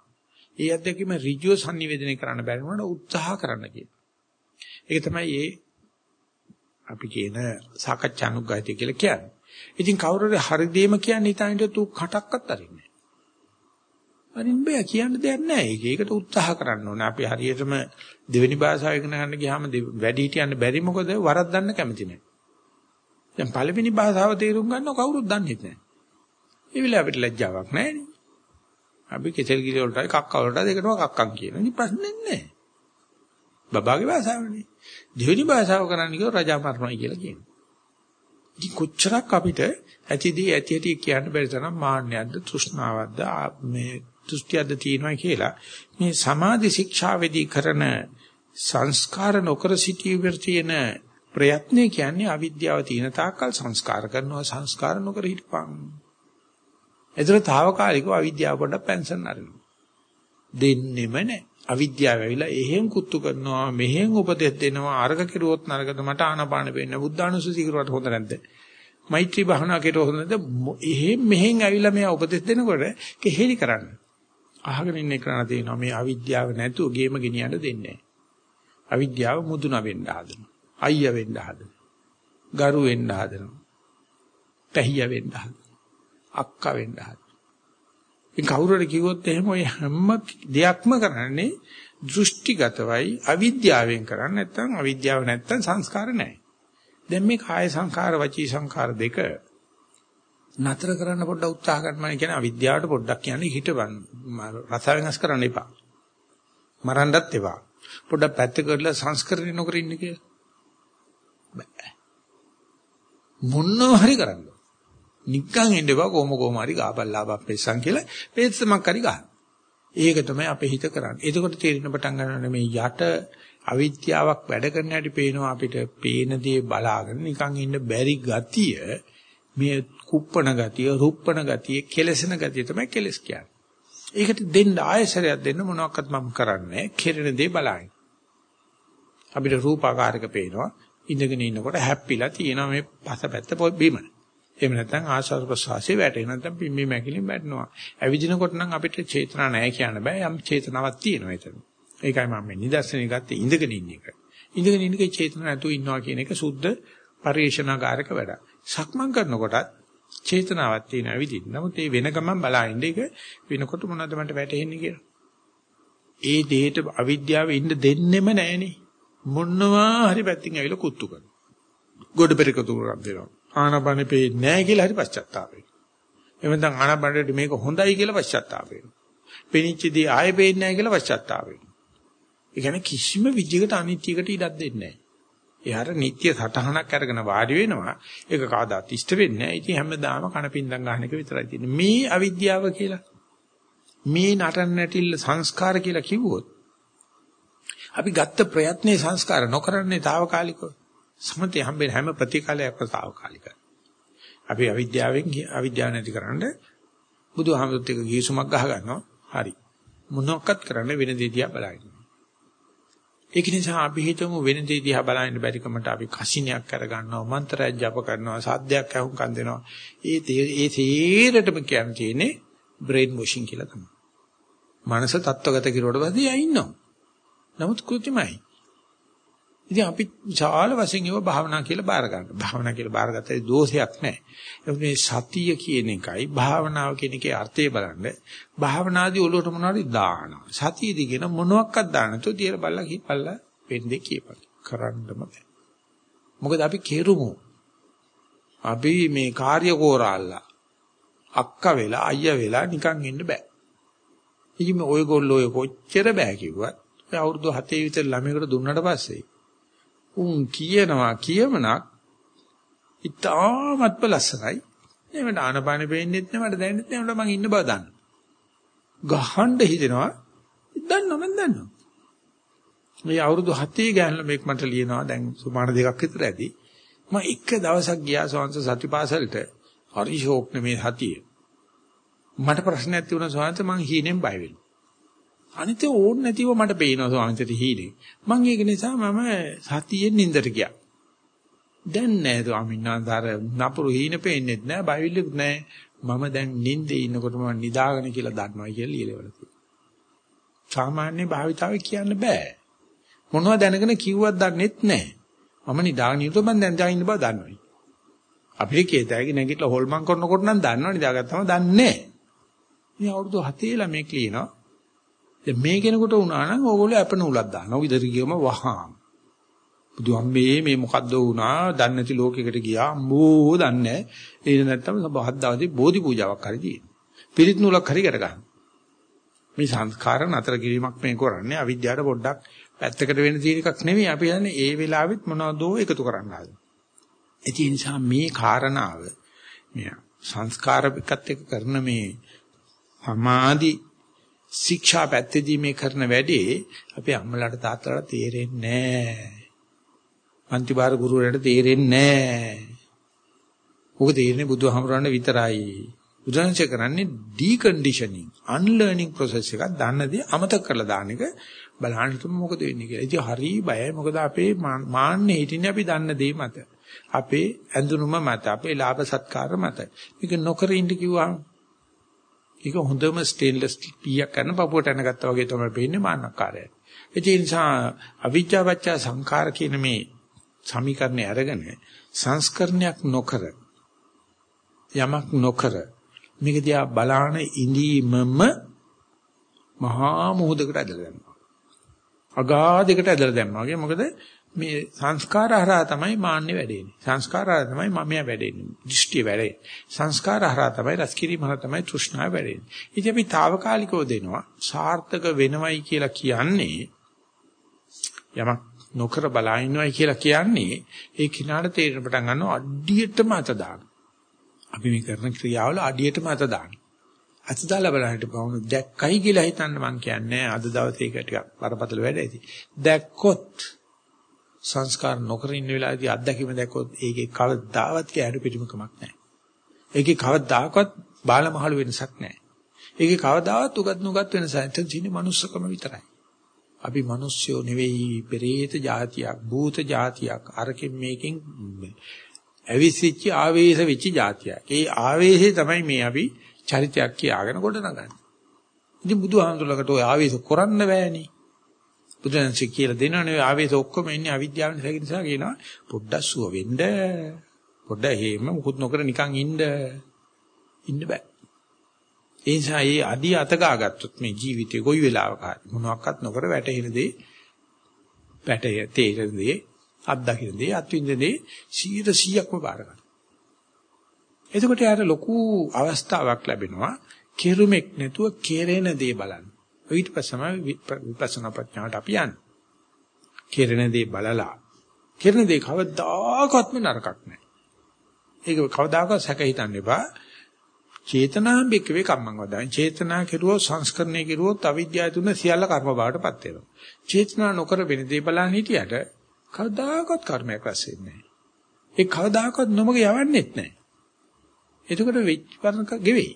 ඒ අත්දැකීම ඍජුව sannivedanaya කරන්න බැරි වුණාට උත්සාහ කරන්න කියන. ඒක තමයි මේ අපි කියන සාකච්ඡානුග්‍රහිතය කියලා කියන්නේ. ඉතින් කවුරු හරි හරි දෙයම කියන්නේ හිතන්නේ තු කටක්වත් අරින්නේ නැහැ. අරින් බෑ කියන්න දෙයක් නැහැ. ඒක ඒකට උත්සාහ කරන්න ඕනේ. අපි හරියටම දෙවෙනි භාෂාව ඉගෙන ගන්න ගියාම වැඩි හිටියන්න බැරි මොකද වරද්දන්න කැමති නැහැ. දැන් පළවෙනි භාෂාව තේරුම් ගන්නව කවුරුත් දන්නේ නැහැ. ඒ වෙලාව අපිට ලැජ්ජාවක් නැහැ නේ. අපි කෙසෙල් කිරි වලටයි කක්ක වලටයි දෙකටම කක්කම් කියනවා. ඉතින් ප්‍රශ්නේ නැහැ. බබාගේ භාෂාවනේ. දෙවෙනි භාෂාව කරන්න කිව්ව රජා මරණයි කියලා කියනවා. ඉතින් කොච්චරක් අපිට ඇතිදී ඇති ඇති කියන්න බැරි තරම් මාන්නයක්ද තෘෂ්ණාවක්ද මේ දෘෂ්ටියක්ද තියෙනවා කියලා මේ සමාධි ශික්ෂාවේදී කරන සංස්කාර නොකර සිටීමේ තියෙන ප්‍රයත්නය කියන්නේ අවිද්‍යාව තියෙන තාක්කල් සංස්කාර කරනවා සංස්කාර නොකර හිටපන්. ඒතර తాවකාලිකව අවිද්‍යාව පොඩ්ඩක් පෙන්ෂන් අරිනවා. දෙන්නෙම නැහැ. අවිද්‍යාව ඇවිල්ලා එහෙන් කුත්තු කරනවා මෙහෙන් උපදෙස් දෙනවා අර්ග කෙරුවොත් නරකද මට ආනපාන වෙන්න බුද්ධානුසුසී කරුවට හොඳ නැද්ද? මෛත්‍රී භාවනා කෙරුවොත් හොඳ නැද්ද? එහෙන් මෙහෙන් ඇවිල්ලා මෙයා උපදෙස් දෙනකොට කෙහෙලි කරන්න. අහගෙන ඉන්න එකන තියෙනවා මේ අවිද්‍යාව නැතුව ගේම ගෙනියන්න දෙන්නේ නැහැ. අවිද්‍යාව මුදුන වෙන්න හදනවා. අයියා වෙන්න හදනවා. ගරු වෙන්න හදනවා. පැහිය වෙන්න හදනවා. අක්කා වෙන්න හදනවා. ඉතින් කවුරු හරි කිව්වොත් එහෙම ඔය හැම දෙයක්ම කරන්නේ දෘෂ්ටිගතවයි අවිද්‍යාවෙන් කරන්නේ නැත්නම් අවිද්‍යාව නැත්නම් සංස්කාර නැහැ. දැන් මේ කාය සංඛාර වචී සංඛාර දෙක නතර කරන්න පොඩ්ඩක් උත්සාහ කරනවා කියන්නේ අවිද්‍යාවට පොඩ්ඩක් කියන්නේ හිටපන් රස වෙනස් කරන්න එපා. මරන්නත් එපා. පොඩ්ඩක් පැත්ත කරලා සංස්කරණය නොකර ඉන්න කියලා. බෑ. මොනව හරි කරන්න. නිකන් ඉන්න බා කොහොම කොහම හරි ගාපල්ලාපක් පෙස්සන් කියලා පෙස්සමක් හරි ගන්න. ඒක තමයි අපේ හිත කරන්නේ. එතකොට තේරෙන පටන් ගන්නවා මේ යට අවිද්‍යාවක් වැඩ කරන හැටි පේනවා අපිට පේන දේ බලාගෙන නිකන් ඉන්න බැරි ගතිය මේ කුප්පණ ගතිය, රුප්පණ ගතිය, කෙලසෙන ගතිය තමයි කෙලස් කියන්නේ. ඒකට දෙන්න ආයසරයක් දෙන්න මොනවත් මම කරන්නේ කෙරෙන දේ බලائیں۔ අපිට රූපාකාරක පේනවා ඉඳගෙන ඉන්නකොට හැප්පිලා තියෙනවා මේ පසපැත්ත බිමනේ. එහෙම නැත්නම් ආශාස ප්‍රසවාසයේ වැටේ නැත්නම් පිම්බි මැකිලින් වැටෙනවා. ඇවිදිනකොට නම් අපිට චේතනා නැහැ කියන්න බෑ. යම් චේතනාවක් තියෙනවා එතන. ඒකයි මම මේ නිදර්ශනය ගත්තේ ඉඳගෙන ඉන්න එක. ඉඳගෙන ඉන්න එකේ චේතනා නැතුව ඉන්නවා කියන එක සුද්ධ පරිේශනාකාරක වැඩක්. සක්මන් කරනකොටත් චේතනාවක් තියෙනවා ඇවිදින්න. නමුත් ඒ වෙන ගමන් බලහින්න ඒක වෙනකොට මොනවද මට වැටහෙන්නේ කියලා. ඒ දෙයට අවිද්‍යාව ඉන්න දෙන්නෙම නැහනේ. මොනවා හරි පැත්තින් ඇවිල්ලා කුත්තු කරනවා. ගොඩ පෙරකතු කරක් දෙනවා. ආනපනෙ පේන්නේ නැහැ කියලා හරි පශ්චාත්තාපේ. එහෙම නැත්නම් ආනපනෙට මේක හොඳයි කියලා පශ්චාත්තාපේ. පෙනිච්චදී ආයෙ පේන්නේ නැහැ කියලා පශ්චාත්තාපේ. ඒ කියන්නේ කිසිම විදිහකට අනිත්‍යයකට ඉඩක් දෙන්නේ නැහැ. එයාට නිත්‍ය සටහනක් අරගෙන වාඩි වෙනවා. ඒක කවදාත් ඉෂ්ට වෙන්නේ නැහැ. ඉතින් හැමදාම කණපින්දම් ගන්න එක විතරයි තියෙන්නේ. මේ අවිද්‍යාව කියලා. මේ නටන නැටිල්ල සංස්කාර කියලා කිව්වොත් අපි ගත්ත ප්‍රයත්නේ සංස්කාර නොකරන්නේ తాවකාලිකව. සමතේ හම්බෙන හැම ප්‍රතිකාලයක්ම తాවකාලිකයි. අපි අවිද්‍යාවෙන් අවිද්‍යාව නැතිකරන්න බුදුහාමුදුරුත් එක ගිවිසුමක් ගහ ගන්නවා. හරි. මොනක්වත් කරන්න වෙන දේ දිහා බලන්න. ඒක නිසා අපි හිතමු වෙන දේ දිහා බලන්න බැරි කමට අපි කසිනියක් කරගන්නවා, මන්ත්‍රයක් ජප කරනවා, සාද්දයක් අහුම්කම් දෙනවා. ඒ ඒ තීරටම කියන්න තියෙන්නේ බ්‍රේන් වොෂින් කියලා තමයි. මනස තත්වගත කිරුවට පස්සේ ආ ඉන්නවා. නමුත් කෘත්‍රිමයි. ඉතින් අපි විශාල වශයෙන් ඒව භාවනා කියලා බාර ගන්නවා. භාවනා කියලා බාරගත්තේ දෝෂයක් නැහැ. මේ සතිය කියන එකයි භාවනාව කියන එකේ අර්ථය බලන්න. භාවනාදී ඔලුවට මොනවාරි දානවා. සතියදී කියන මොනවාක්වත් දාන්න නැතුව තියලා බලලා කිපල්ලා වෙන්නේ කියපන්. කරන්නම බෑ. මොකද අපි කෙරුමු. අපි මේ කාර්ය කෝරාල්ලා අක්කා වෙලා අයියා වෙලා නිකන් ඉන්න බෑ. ඉතින් මේ ඔයගොල්ලෝ ඔය කොච්චර බෑ කිව්වත් අවුරුදු 7 විතර ළමයකට දුන්නාට පස්සේ උන් කියනවා කියමනක් ඉතාමත්ම ලස්සනයි. එමෙන්න ආනපානෙ පේන්නෙත් නෑ මට දැනෙන්නෙත් නෑ මම ඉන්න බව දන්න. ගහන්න හිතෙනවා දන්නවා මම දන්නවා. මේ අවුරුදු 7 ගෑනලා මේක මට ලියනවා දැන් සුමාන දෙකක් විතර ඇති. මම එක දවසක් ගියා සෝන්ස සතිපාසලට හරි ෂෝක් නෙමේ සතිය. මට ප්‍රශ්නයක් තිබුණා සෝන්ස මං හීනෙන් බය වෙනවා. අනිත් ඕන් නැතිව මට පේනවා ස්වාමීන් හීනේ. මම ඒක නිසා මම සතියෙන් නින්දට ගියා. දැන් නෑ ස්වාමීන් වහන්සේ අර නපුරු හීන පේන්නේත් නෑ බයිවිල්ලෙත් නෑ. මම දැන් නින්දේ ඉන්නකොට මම නිදාගෙන කියලා දන්නවා කියලා ලියලවල තියෙනවා. සාමාන්‍ය භාවිතාවේ කියන්න බෑ. මොනවද දැනගෙන කිව්වත් දන්නෙත් නෑ. මම නිදාගෙන ඉන්නකොට මම දැන් දැන් ඉන්න බව දන්නවා. අපිට කේතයගේ නැගිටලා හොල්මන් කරනකොට නම් දන්නවා නිදාගත්තම දන්නේ නෑ. මේ අවුරුදු 7 ළමෙක් ලියනවා දැන් මේ කෙනෙකුට වුණා නම් ඕගොල්ලෝ අපන උලක් දානවා. ඉදිරි ගියම වහාම. බුදුහම්මේ මේ මොකද්ද වුණා? දන්නේ නැති ලෝකයකට ගියා. අම්බෝ දන්නේ නැහැ. ඒ නැත්තම් බහත් දවසේ බෝධි පූජාවක් හරි තියෙනවා. පිරිත් නූලක් හරි කර ගන්න. මේ සංස්කාර නතර කිරීමක් මේ කරන්නේ අවිද්‍යාවට පොඩ්ඩක් පැත්තකට වෙන්න තියෙන එකක් නෙවෙයි. අපි යන්නේ ඒ වෙලාවෙත් මොනවදෝ එකතු කරන්න හදන. ඒ නිසා මේ කාරණාව මේ සංස්කාරපිකත් එක්ක කරන මේ සමාධි ශික්ෂා පැත්තේදී මේ කරන වැඩේ අපේ අම්මලාට තාත්තලාට තේරෙන්නේ නැහැ. පන්තිබාර ගුරුවරයාට තේරෙන්නේ නැහැ. ඔක තේරෙන්නේ බුදුහාමරන්න විතරයි. බුදුන්සේ කරන්නේ ඩිකන්ඩිෂනින්, අන්ලර්නින් process එකක් දන්නදී අමතක කරලා දාන එක බලන්න හිතමු මොකද වෙන්නේ කියලා. ඉතින් හරි බයයි. මොකද අපේ මාන්නේ හිටින්නේ අපි දන්න දේ මත. අපේ ඇඳුනුම මත, අපේ ලාභ සත්කාර මත. මේක නොකර ඉන්න කිව්වම ඒක හොඳම ස්ටේන්ලස් පීයක් කරන පපුවට එනගත්තා වගේ තමයි පේන්නේ මාන්නකාරය. ඒ නිසා අවිජ්ජාපච්ච සංඛාර කියන මේ සමීකරණය අරගෙන සංස්කරණයක් නොකර යමක් නොකර මේක දිහා බලාන ඉඳීමම මහා මොහොතකට ඇදලා දැම්මා. අගාධයකට ඇදලා දැම්මා. මොකද මේ සංස්කාර හරහා තමයි මාන්නේ වැඩෙන්නේ. සංස්කාර හරහා තමයි මමයා වැඩෙන්නේ. දෘෂ්ටි වැඩෙන්නේ. සංස්කාර හරහා තමයි රසකිරීම හරහා තමයි තෘෂ්ණාව වැඩෙන්නේ. ඉතින් අපි తాවකාලිකව දෙනවා. සාර්ථක වෙනවයි කියලා කියන්නේ යමක් නොකර බලා ඉන්නවයි කියලා කියන්නේ ඒ කිනාට තේරෙන පටන් ගන්නවා අඩියටම අත දාන. අපි මේ කරන ක්‍රියාවල අඩියටම අත දාන. අත දාලා බලන්නට බවුන දැක්කයි කියලා හිතන්න මං කියන්නේ අද දවසේ ඒක ටිකක් බරපතල වැඩ ඇති. දැක්කොත් සංස්කාර නොකර ඉන්න වෙලාවේදී අත්දැකීම දැක්කොත් ඒකේ කවදාවත් කැඩු පිටිමකමක් නැහැ. ඒකේ කවදාකවත් බාලමහලු වෙනසක් නැහැ. ඒකේ කවදාවත් උගත් නුගත් වෙනසක් නැහැ. තියෙන්නේ manussකම විතරයි. අපි මිනිස්සුયો නෙවෙයි පෙරේත જાතියක්, භූත જાතියක්, අරකින් මේකෙන් ඇවිසිච්ච ආවේශ වෙච්ච જાතියක්. ඒ ආවේශේ තමයි මේ අපි චරිතයක් කියාගෙන ගොඩනගන්නේ. ඉතින් බුදුහාමුදුරලකට ඔය ආවේශ කරන්න බෑනේ. බුදුන්සේ කියලා දෙනවනේ ඔය ආවේශ ඔක්කොම ඉන්නේ අවිද්‍යාව නිසා නිසා කියනවා පොඩ්ඩක් සුව වෙන්න. පොඩ්ඩක් හේම මුකුත් නොකර නිකන් ඉන්න. ඉන්න බෑ. ඒ නිසා මේ අඩිය අත ගාගත්තොත් මේ ජීවිතේ කොයි වෙලාවක මොනවත් නොකර වැටෙන දේ වැටේ තේරෙන දේ අත්දකින්න දේ අත්විඳින දේ 100%ක්ම බාර ගන්න. එතකොට යාට ලොකු අවස්ථාවක් ලැබෙනවා කෙරුමක් නැතුව කෙරෙන දේ බලන්න. ඊට පස්සම විපස්සනා ප්‍රඥාවට අපි යන්නේ. කෙරෙන දේ බලලා කෙරෙන දේ කවදාකවත්ම නරකක් නැහැ. ඒක කවදාකවත් සැක හිතන්න එපා. චේතනාම් බික්කවේ කම්මං වදායි. චේතනා කෙරුවොත් සංස්කරණය කෙරුවොත් අවිද්‍යාව තුන සියල්ල කර්ම බවටපත් වෙනවා. චේතනා නොකර වෙන දේ බලන්න හිටියට කවදාකවත් කර්මයක් රැස් වෙන්නේ නැහැ. ඒ කවදාකවත් නොමග යවන්නේත් නැහැ. එතකොට වෙච්ච ගෙවෙයි.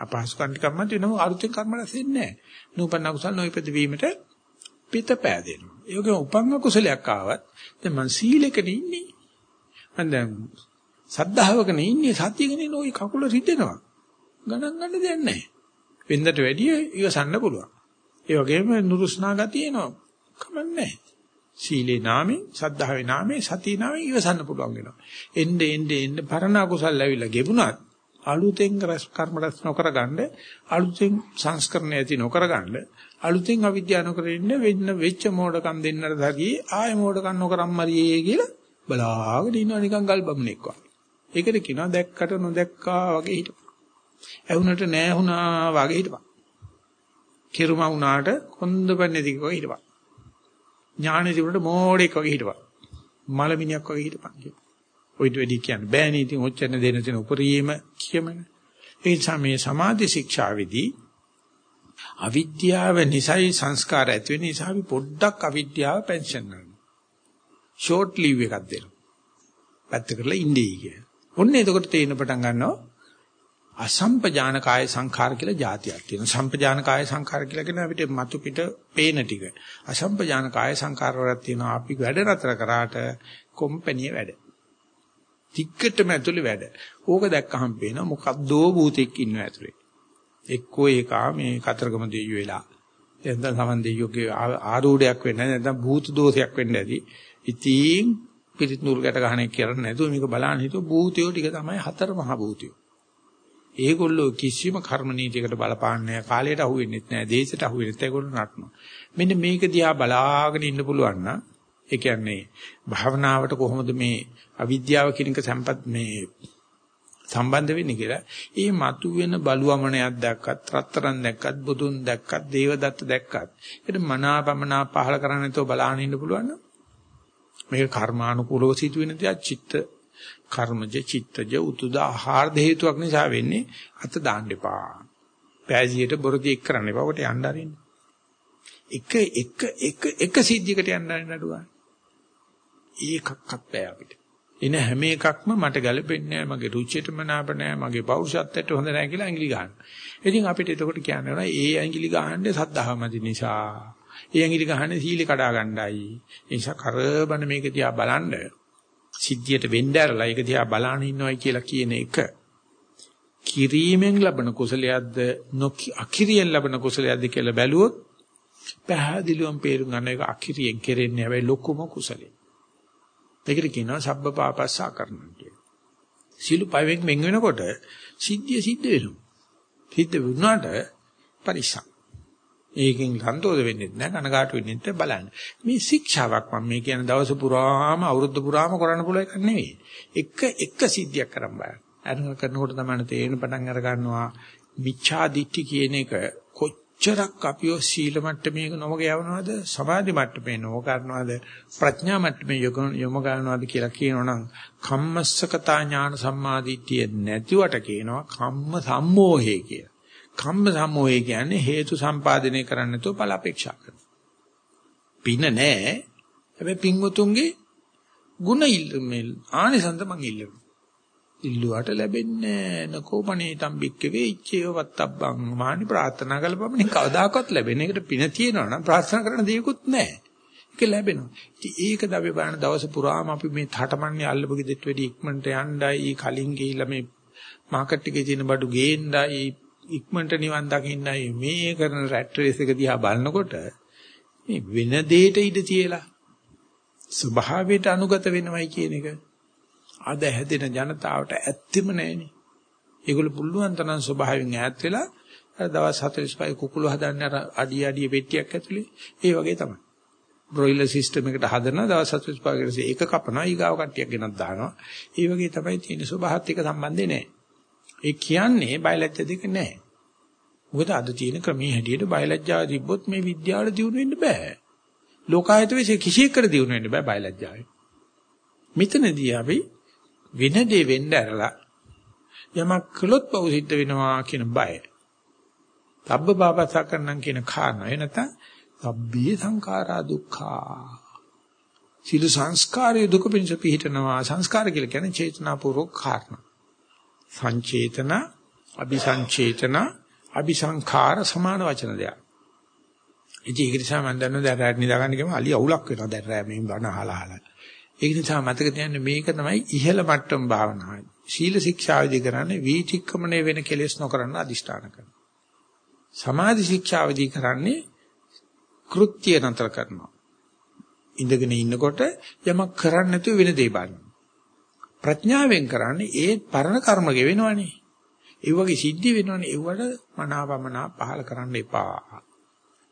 අපහසුකම් ටිකක් මත වෙනම අරුතෙන් කර්ම රැස් වෙන්නේ නැහැ. නූපන්න කුසල නොයිපද වීමට පිට පෑදෙනවා. ඒකේ උපංග කුසලයක් ආවත් දැන් මං සීලෙකනේ ඉන්නේ. මං දැන් සද්ධාවකනේ ඉන්නේ සතියකනේ නෝයි කකුල රිදෙනවා. ගණන් ගන්න දෙයක් නැහැ. වෙන්දට වැඩිය ඉවසන්න පුළුවන්. ඒ වගේම නුරුස්නා ගතිය එනවා. කමන්නේ නැහැ. සීලේ නාමයෙන්, සද්ධාවේ නාමයෙන්, සතිය නාමයෙන් ඉවසන්න පුළුවන් වෙනවා. එnde ende ende පරණ කුසල් ඇවිල්ලා ගෙවුනත් අලුතෙන් කර්ම රැස් නොකර ගන්න, අලුතෙන් සංස්කරණ ඇති නොකර ගන්න, අලුතෙන් අවිද්‍යාව නොකර ඉන්න වෙන්න වෙච්ච මෝඩකම් දෙන්නට දගී ආය මෝඩකම් නොකරම් මරියේ කියලා බලාගෙන ඉන්නවා නිකන් ගල්බමුණෙක් වගේ. ඒකට කියනවා දැක්කට නොදැක්කා වගේ හිටපන්. ඇහුනට නැහැ වගේ හිටපන්. කිරුම වුණාට කොන්දපන්නේ දිග වගේ හිටපන්. ඥානෙ තිබුණට මෝඩෙක් වගේ හිටපන්. මලමිනියක් වගේ හිටපන් කියලා. ඔයිට වෙඩි කියන්න බෑනේ ඉතින් ඔච්චර දෙන තියෙන උපරිම කියමන. ඒ නිසා මේ සමාධි ශික්ෂාවේදී අවිද්‍යාව නිසයි සංස්කාර ඇති වෙන නිසා අපි පොඩ්ඩක් අවිද්‍යාව පෙන්ෂන් කරනවා. ෂෝට් ලීව් එකක් දෙනවා. පැත්ත කරලා ඉන්නේ කිය. ඔන්න එතකොට තේින්න පටන් ගන්නවා අසම්පජාන කාය සංඛාර කියලා જાතියක් තියෙනවා. සම්පජාන කාය සංඛාර කියලා කියන අපිට මතු පිට පේන ටික. අසම්පජාන කාය සංඛාර වලක් තියෙනවා. අපි වැඩ නතර කරාට කොම්පැනි වැඩ. තික්කටම ඇතුලේ වැඩ. ඕක දැක්කහම පේනවා මොකද්දෝ භූතෙක් ඉන්නවා ඇතුලේ. එක්කෝ ඒක මේ කතරගම දෙයියෝ වෙලා. එතන සමන් දෙයියෝගේ ආරූಢයක් වෙන්න නැත්නම් භූත දෝෂයක් වෙන්න ඇති. ඉතින් පිරිත් නූල් ගැට ගන්න එක කරන්නේ නැතුව මේක බලන්න හිතුව භූතයෝ ටික තමයි හතර මහා භූතයෝ. ඒගොල්ලෝ කිසිම කර්ම නීතියකට බලපාන්නේ කාලයට අහු වෙන්නේ නැහැ, දේශයට අහු වෙන්නේ නැහැ. ඒගොල්ලෝ නටනවා. මෙන්න මේක දිහා බලාගෙන ඉන්න පුළුවන් නම් ඒ කියන්නේ භාවනාවට කොහොමද මේ අවිද්‍යාව කියන එක සම්පත් මේ සම්බන්ධ වෙන්නේ කියලා. ඒ මතුවෙන බලුවමනයක් දැක්කත්, රත්තරන් දැක්කත්, බුදුන් දැක්කත්, දේවදත්ත දැක්කත්. ඒක මනාපමනා පහල කරන්න නැතුව බලාගෙන ඉන්න පුළුවන් නම් මේක කර්මානුකූලව සිදුවෙන දෙයක් චිත්ත කර්මජ චිත්තජ උතුද ආහාර හේතුවක් නිසා වෙන්නේ අත දාන්න එපා. පෑජියට බොරදී එක් කරන්න එපා. කොට යන්න ආරින්න. එක එක එක එක සිද්ධියකට යන්න ආරින්න නඩුවා. ඒකක්වත් බෑ අපිට. එන හැම එකක්ම මට ගැලපෙන්නේ නැහැ මගේ රුචියටම නාප නැහැ මගේ පෞරුෂත්වයට හොඳ නැහැ කියලා ඇඟිලි ගන්න. ඉතින් අපිට එතකොට කියන්න ඕන ඒ ඇඟිලි ගහන්නේ සද්ධාවමදි නිසා. ඒ ඇඟිලි ගහන්නේ සීල කඩා ගන්නයි. ඒ නිසා කරබන මේක දිහා බලන්න සිද්ධියට වෙන්න ඇරලා ඒක දිහා බලන ඉන්නවයි කියලා කියන එක කිරීමෙන් ලබන කුසලයක්ද නොකි අකිරියෙන් ලබන කුසලයක්ද කියලා බැලුවොත් පැහැදිලිවම පේරුම් ගන්න එක අකිරියෙන් කෙරෙන්නේ හැබැයි ලොකුම කුසලයි. ඒකට කියනවා සබ්බ පාපස්සා කරනවා කියලා. සීල පවෙන් වෙන් වෙනකොට සිද්ධිය සිද්ධ වෙනවා. සිද්ධ වුණාට පරිස්සම්. ඒකෙන් සන්තෝෂ වෙන්නේ නැහැ කනගාටු වෙන්නේ නැහැ බලන්න. මේ ශික්ෂාවක් මම මේ කියන දවස පුරාම අවුරුදු පුරාම කරන්න පුළුවන් එකක් නෙවෙයි. එක එක සිද්ධියක් කරන් බලන්න. අරන් කරනකොට තමයි තේරෙන පටන් අර ගන්නවා මිච්ඡා දිට්ඨි කියන එක කොච්චරක් අපිව සීල මට්ටමේ නොමග යවනවද සමාධි මට්ටමේ නොම කරනවද ප්‍රඥා මට්ටමේ යොම ගන්නවද කියලා කියනවනම් කම්මස්සකතා ඥාන සම්මාදිට්ඨිය නැතිවට කියනවා කම්ම සම්මෝහය කිය. කම්ම සම්මෝහය කියන්නේ හේතු සම්පාදනය කරන්න නැතුව ඵල අපේක්ෂා කරනවා. පින නැහැ. හැබැයි පින්වතුන්ගේ ಗುಣ ඉල්ල ආනිසන්ත මං ඉල්ලනවා. ඉල්ලුවට ලැබෙන්නේ නකෝපණේ තම්බික්කවේ ඉච්ඡේව වත්තබ්බං මානි ප්‍රාර්ථනා කළපමණින් කවදාකවත් ලැබෙන්නේ. ඒකට පින තියෙනවා නම් ප්‍රාර්ථනා කරන දේකුත් නැහැ. ඒක ලැබෙනවා. ඉතින් ඒකද අපි බලන දවස පුරාම අපි මේ තාටමන්නේ අල්ලපු ගෙදෙට්ට වැඩි ඉක්මනට යන්නයි කලින් ගිහිල්ලා මේ මාකට් එකේ තියෙන බඩු ගේන්නයි ඉක්මනට නිවන් දකින්නයි මේ කරන රැට් රේස් එක දිහා බලනකොට මේ වෙන දෙයකට ඉඳ තියලා ස්වභාවයට අනුගත වෙනවයි කියන එක අද හැදෙන ජනතාවට ඇත්තෙම නැහෙනේ. ඒගොල්ලෝ පුළුවන් තරම් ස්වභාවයෙන් ඈත් වෙලා අර දවස් 45 කුකුළු හදන්නේ අර අඩිය අඩිය පෙට්ටියක් ඇතුලේ ඒ වගේ තමයි. බ්‍රොයිලර් සිස්ටම් එකට හදන දවස් 45 කට ඒක කපනවා ඊගාව කට්ටියක් ගෙනත් දානවා. ඒ වගේ තමයි තියෙන ස්වභාවත් එක්ක සම්බන්ධේ නැහැ. ඒ කියන්නේ බයලජ්‍ය දෙක නැහැ. මොකද අද තියෙන ක්‍රමයේ හැටියට බයලජ්‍යාව තිබ්බොත් මේ විද්‍යාවට දියුණු වෙන්න බෑ. ලෝකායත විශ්ේ කිසි එකට දියුණු වෙන්න බෑ බයලජ්‍යාවෙන්. මෙතනදී අපි වෙන දේ වෙන්න ඇරලා යමක් කළොත් පව් සිද්ධ වෙනවා කියන බය. තබ්බ බාපසකරණම් කියන කාරණා. එ නැත්නම් සබ්බේ සංඛාරා දුක්ඛා. සිළු සංස්කාරයේ දුක පිණිස පිහිටනවා. සංස්කාර කියලා කියන්නේ චේතනාපූර්වක කාරණා. සංචේතන, අபிසංචේතන, අபிසංඛාර සමාන වචන දෙයක්. ඉතින් ඒක නිසා මම දන්නවා දැන් රැට නිදාගන්න ගියම අලි අවුලක් වෙනවා දැන් රැ මේ බණ අහලා අහලා. ඒක නිසා මතක තියාගන්න මේක තමයි ඉහළ මට්ටම භාවනාවයි. සීල ශික්ෂාවේදී කරන්නේ වීතික්‍රමණය වෙන කෙලෙස් නොකරන අදිෂ්ඨාන කරනවා. සමාධි ශික්ෂාවේදී කරන්නේ කෘත්‍ය නතර කරනවා. ඉඳගෙන ඉන්නකොට යමක් කරන්න නැතුව වෙන දේ බලනවා. ප්‍රඥාවෙන් කරන්නේ ඒ පරණ කර්ම ගෙවෙනවනේ. ඒ වගේ සිද්ධි වෙනවනේ. ඒවට මනාවමනා පහල කරන්න එපා.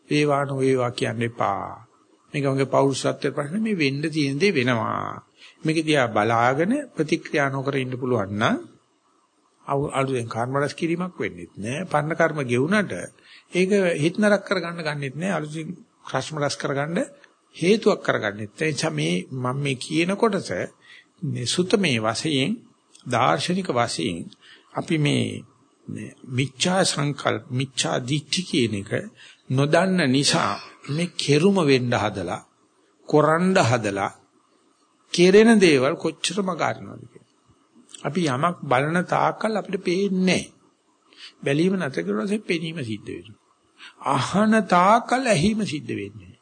වේවාන වේවා කියන්න එපා. මේක මගේ පෞරුෂත්වයේ ප්‍රශ්නේ මේ වෙන්න තියෙන දේ වෙනවා. මේක දිහා බලාගෙන ප්‍රතික්‍රියා නොකර ඉන්න පුළුවන් නම් අලුතෙන් කර්ම රැස් කිරීමක් වෙන්නේ නැහැ. පරණ කර්ම ගෙවුනට ඒක හිත නරක කරගන්න ගන්නෙත් නැහැ. අලුතින් ක්‍රස්ම රැස් කරගන්න හේතුවක් කරගන්නෙත් නැහැ. එනිසා මේ මම මේ කියන කොටස සුතමේ වශයෙන් දාර්ශනික වශයෙන් අපි මේ මිච්ඡා සංකල්ප මිච්ඡා දිට්ඨි කියන එක නොදන්න නිසා මේ කෙරුම වෙන්න හදලා කොරන්න හදලා කෙරෙන දේවල් කොච්චර මගහරිනවද අපි යමක් බලන තාක්කල් අපිට පේන්නේ බැලීම නැතර කරලා පෙනීම සිද්ධ වෙනවා. අහන තාක්කල් ඇහිම සිද්ධ වෙන්නේ.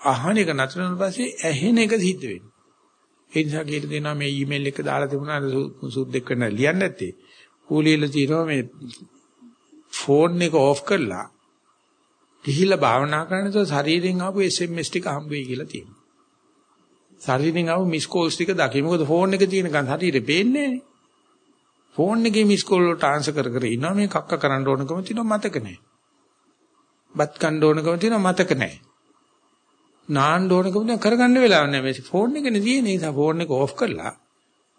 අහන එක නැතර වෙන පස්සේ ඇහෙන එක සිද්ධ වෙනවා. ඒ නිසා කියලා දෙනවා මේ ඊමේල් එක දාලා තිබුණා සුද්දෙක් වෙන ලියන්න නැත්තේ. ඌලියලා තියෙනවා මේ ෆෝන් එක ඕෆ් කරලා ගිහිල්ලා භාවනා කරනකොට ශරීරයෙන් ආපු SMS ටික හම්බ වෙයි කියලා තියෙනවා. ශරීරයෙන් ආපු මිස් කෝල්ස් ටික දකි. මොකද ෆෝන් එක තියෙනකන් ශරීරේ පේන්නේ නැහැ. ෆෝන් එකේ මිස් කෝල් වලට ආන්සර් කර කර ඉන්නවා මේ කක්ක කරන්න ඕනකම තියෙනවා මතක නැහැ. බත් කන්න ඕනකම තියෙනවා මතක නැහැ. නාන්න ඕනකම දැන් කරගන්න වෙලාවක් නැහැ. මේ ෆෝන් එකනේ තියෙන නිසා ෆෝන් එක ඕෆ් කරලා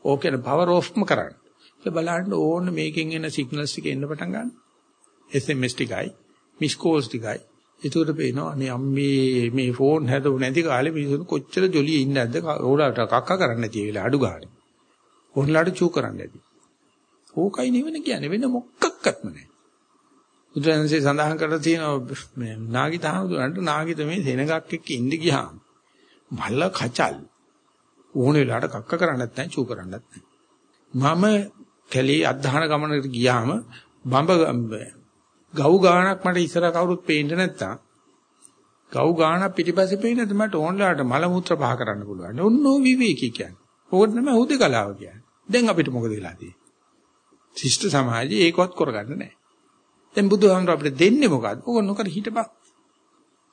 ඕකේ පවර් ඕෆ්ම කරන්න. ඒක බලන්න ඕන මේකෙන් එන සිග්නල්ස් ටික එන්න පටන් ගන්න. SMS ටිකයි, මිස් කෝල්ස් ටිකයි. ඒකට පේනවා අනේ අම්මේ මේ ෆෝන් හැදුව නැති කාලේ මිනිස්සු කොච්චර ජොලියේ ඉන්නේ නැද්ද? ඕලාට කක්ක කරන්න නැති වෙලා අඩු ගන්න. ඕන්ලාට චූ කරන්න ඇති. ඕකයි නෙවෙයි කියන්නේ වෙන මොකක්වත්ම නැහැ. බුදුරජාණන්සේ සඳහන් කරලා තියෙනවා මේ නාගි තහමුදුරන්ට නාගිත මේ සෙනගක් එක්ක ඉඳ ගියාම මල්ල කචල් ඕන වෙලාවට කක්ක කරන්නත් නැහැ චූ කරන්නත් නැහැ. මම කැලේ අධධාන ගමනකට ගියාම බඹ ගව් ගානක් මට ඉස්සර කවුරුත් පේන්නේ නැත්තම් ගව් ගානක් පිටිපස්සේ පේන්නේ නැත්නම් මට ඕන්ලාට මල මුත්‍ර පහ කරන්න පුළුවන්. ඔන්නෝ විවේකී කියන්නේ. ඕක තමයි හුදකලාව කියන්නේ. දැන් අපිට මොකද වෙලා තියෙන්නේ? ශිෂ්ට සමාජයේ ඒකවත් කරගන්න නැහැ. දැන් බුදුහාමර අපිට දෙන්නේ මොකද්ද? ඕක නොකර හිටපන්.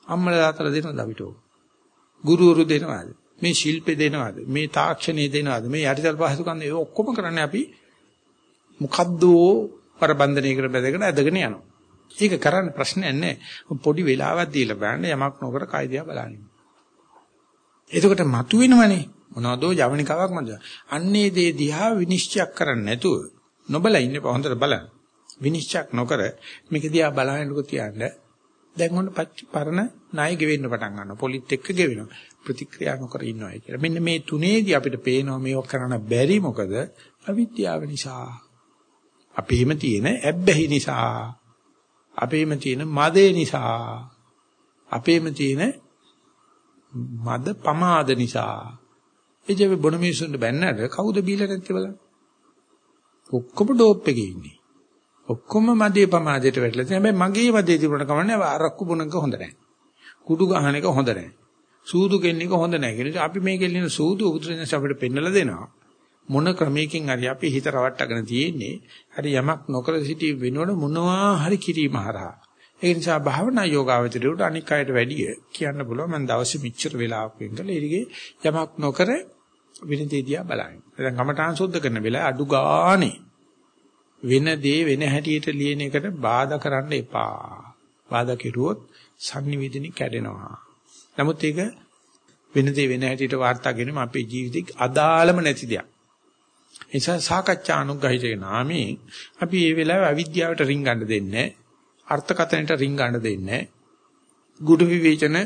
අම්මලා තාත්තලා දෙනවද අපිට ඕක? ගුරුවරු දෙනවද? මේ ශිල්පේ දෙනවද? මේ තාක්ෂණයේ දෙනවද? මේ යටිතල් පහසුකම් ඒ ඔක්කොම කරන්නේ අපි මොකද්ද පරබන්ධනයකට බැඳගෙන ඇදගෙන යනවා. ඒක කරන්න ප්‍රශ්නයක් නැහැ. පොඩි වෙලාවක් දීලා බලන්න යමක් නොකර කයිදියා බලන්න. එතකොට මතුවෙනවනේ මොනවදෝ ජවනිකාවක් මත. අන්නේ දේ දිහා විනිශ්චය කරන්න නැතුව නොබල ඉන්න හොඳට බලන්න. විනිශ්චයක් නොකර මේක දිහා බලහින්නකො තියන්න දැන් ඔන්න පරණ ණය ගෙවෙන්න පටන් ගන්නවා පොලිත් එක්ක ගෙවෙනවා ප්‍රතික්‍රියා නොකර ඉන්නවයි කියලා මෙන්න මේ තුනේදී අපිට පේනවා මේක කරන්න බැරි මොකද අවිද්‍යාව නිසා අපේම තියෙන ඇබ්බැහි නිසා අපේම තියෙන මදේ නිසා අපේම තියෙන මද පමාද නිසා එජෙ බොන මිනිසුන්ට බැන්නට කවුද බීලා නැත්තේ බලන්න ඔක්කොම ඩෝප් එකේ ඉන්නේ ඔක්කොම මදේ පමාදයට වැටලා තියෙනවා. හැබැයි මගේ මදේ තිබුණට කමන්නේ අරක්කු බොනක හොඳ නැහැ. කුඩු ගහන එක හොඳ නැහැ. සූදු කෙන්නේක හොඳ නැහැ කියලා. අපි මේ කෙල්ලින සූදු උපුත්‍රයන්ස් අපිට පෙන්නලා දෙනවා. මොන ක්‍රමයකින් හරි අපි හිත රවට්ටගෙන තියෙන්නේ. හරි යමක් නොකර සිටී වෙනවන මොනවා හරි කිරීම හරහා. ඒ නිසා භාවනා යෝගාවචරයට අනික් අයට වැඩිය කියන්න පුළුවන් මම දවසේ මෙච්චර වෙලාවක් වෙන්කලා ඊරිගේ යමක් නොකර විනිතේදියා බලන්න. දැන් කමඨාන් සුද්ධ කරන වෙලාව අඩු ගානේ වෙන දේ වෙන හැටියට ලියන එකට බාධා කරන්න එපා. බාධා කෙරුවොත් sannivedana කැඩෙනවා. නමුත් ඒක වෙන දේ වෙන හැටියට වාර්තා කිරීම අපේ ජීවිතේ අදාළම නැති දෙයක්. ඒ නිසා සාකච්ඡා අනුග්‍රහිතේ නාමයෙන් අපි මේ වෙලාවේ අවිද්‍යාවට රින්ගන්න දෙන්නේ අර්ථකථනයට රින්ගන්න දෙන්නේ ගුඩ විවේචන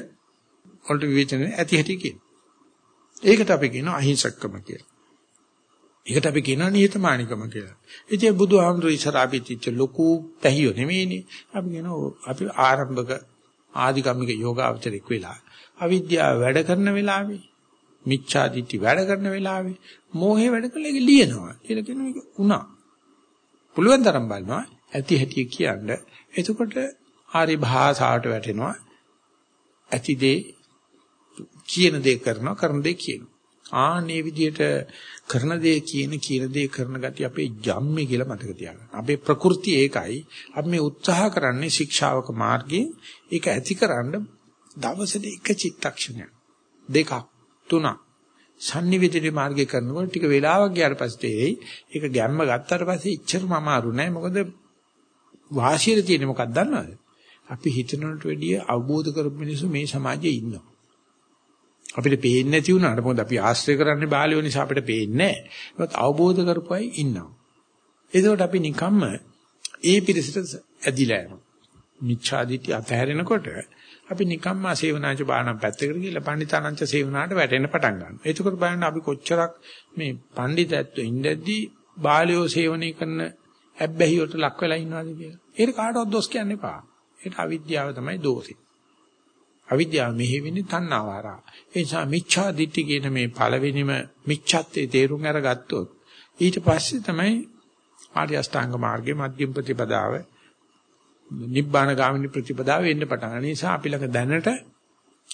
වලට විවේචන ඇති හැටි කියන. ඒකට අපි කියනවා අහිංසකකම කියලා. ඒකට අපි කියනවා නිහතමානිකම කියලා. ඉතින් බුදුහාමුදුරු ඉස්සර අපි තිච්ච ලොකු පැහියෝ නෙමෙයිනේ. අපි කියනවා අපි ආරම්භක ආධිකම්මික යෝගාවචරෙක් වෙලා අවිද්‍යාව වැඩ කරන වෙලාවේ මිච්ඡාදිට්ඨි වැඩ කරන වෙලාවේ මෝහේ වැඩ කළා ඒක ලියනවා. කියලා කියනවා මේක උනා. පුළුවන් තරම් බලනවා ඇති හැටි කියන්න. එතකොට ආරි භාෂාවට වැටෙනවා. ඇති දේ කියන දේ කරනවා කරන දේ කියනවා. ආන්නේ විදිහට කරන දේ කියන කියන දේ කරන gati අපේ ජම්මේ කියලා මතක තියාගන්න. අපේ ප්‍රകൃති ඒකයි. අපි මේ උත්සාහ කරන්නේ ශික්ෂාවක මාර්ගයෙන් ඒක ඇතිකරන්න දවසට එක චිත්තක්ෂණයක් දෙකක් තුනක් sannivedana මාර්ගය කරනකොට ටික වෙලාවක් ගියාට පස්සේ ඒක ගැම්ම ගත්තාට පස්සේ ඉච්චරම අමාරු නෑ මොකද වාසියට තියෙන්නේ මොකක්ද දන්නවද අපි හිතනට වැඩිය අවබෝධ කරපු මිනිස්සු මේ සමාජයේ ඉන්නවා අපිට පේන්නේ නැති වුණාට මොකද අපි ආශ්‍රය කරන්නේ බාලියෝ නිසා අපිට පේන්නේ නැහැ. ඒත් අවබෝධ කරපුවයි ඉන්නවා. ඒකෝට අපි නිකම්ම ඒ පිරිසට ඇදිලා යනවා. මිච්ඡාදිටි අතහැරෙනකොට අපි නිකම්ම සේවනාච බාණම් පැත්තකට ගිහලා පණ්ඩිතානංච සේවනාට වැටෙන්න පටන් ගන්නවා. ඒකෝට බලන්න අපි කොච්චරක් මේ පණ්ඩිතත්ව ඉඳද්දී බාලියෝ සේවනය කරන ඇබ්බැහියට ලක් වෙලා ඉන්නවද කියලා. ඒක කාටවත් දොස් කියන්න එපා. ඒක අවිද්‍යාව තමයි දෝෂේ. අවිද්‍යාව මෙහි වෙන්නේ තණ්හාව හරහා. ඒ නිසා මිච්ඡා දිට්ඨි කියන මේ පළවෙනිම මිච්ඡත්වයේ තේරුම් අරගත්තොත් ඊට පස්සේ තමයි ආර්ය අෂ්ටාංග මාර්ගයේ මධ්‍යම ප්‍රතිපදාව නිබ්බාන ගාමිනී ප්‍රතිපදාව එන්න පටන් ගන්න නිසා අපි ළඟ දැනට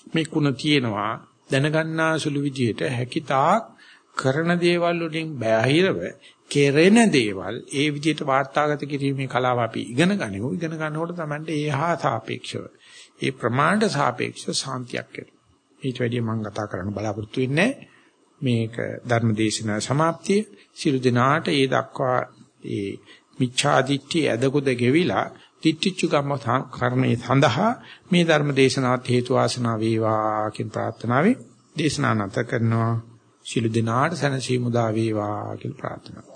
මේ කුණ තියෙනවා දැනගන්නා සුළු විදියට හැකිතාක් කරන දේවල් වලින් බැහැිරව කෙරෙන දේවල් ඒ විදිහට වාර්තාගත කිරීමේ කලාව අපි ඉගෙන ගනිමු ඉගෙන ගන්නකොට තමයි ඒහා සාපේක්ෂව ඒ ප්‍රමාණයට සාපේක්ෂව සාන්තියක් එනවා. ඊට වැඩිය මම කතා කරන්න බලාපොරොත්තු වෙන්නේ මේක ධර්මදේශනා સમાප්තිය. සිළු දිනාට ඒ දක්වා ඒ මිච්ඡාදිට්ඨි ඇදකොද ගෙවිලා තිට්ඨිච්චු කම්ම කර්මයේ සඳහා මේ ධර්ම දේශනාවත් හේතු වාසනා වේවා කියන ප්‍රාර්ථනාවෙන් දේශනා නැත කරනවා. සිළු දිනාට සැනසීම උදා වේවා කියලා ප්‍රාර්ථනා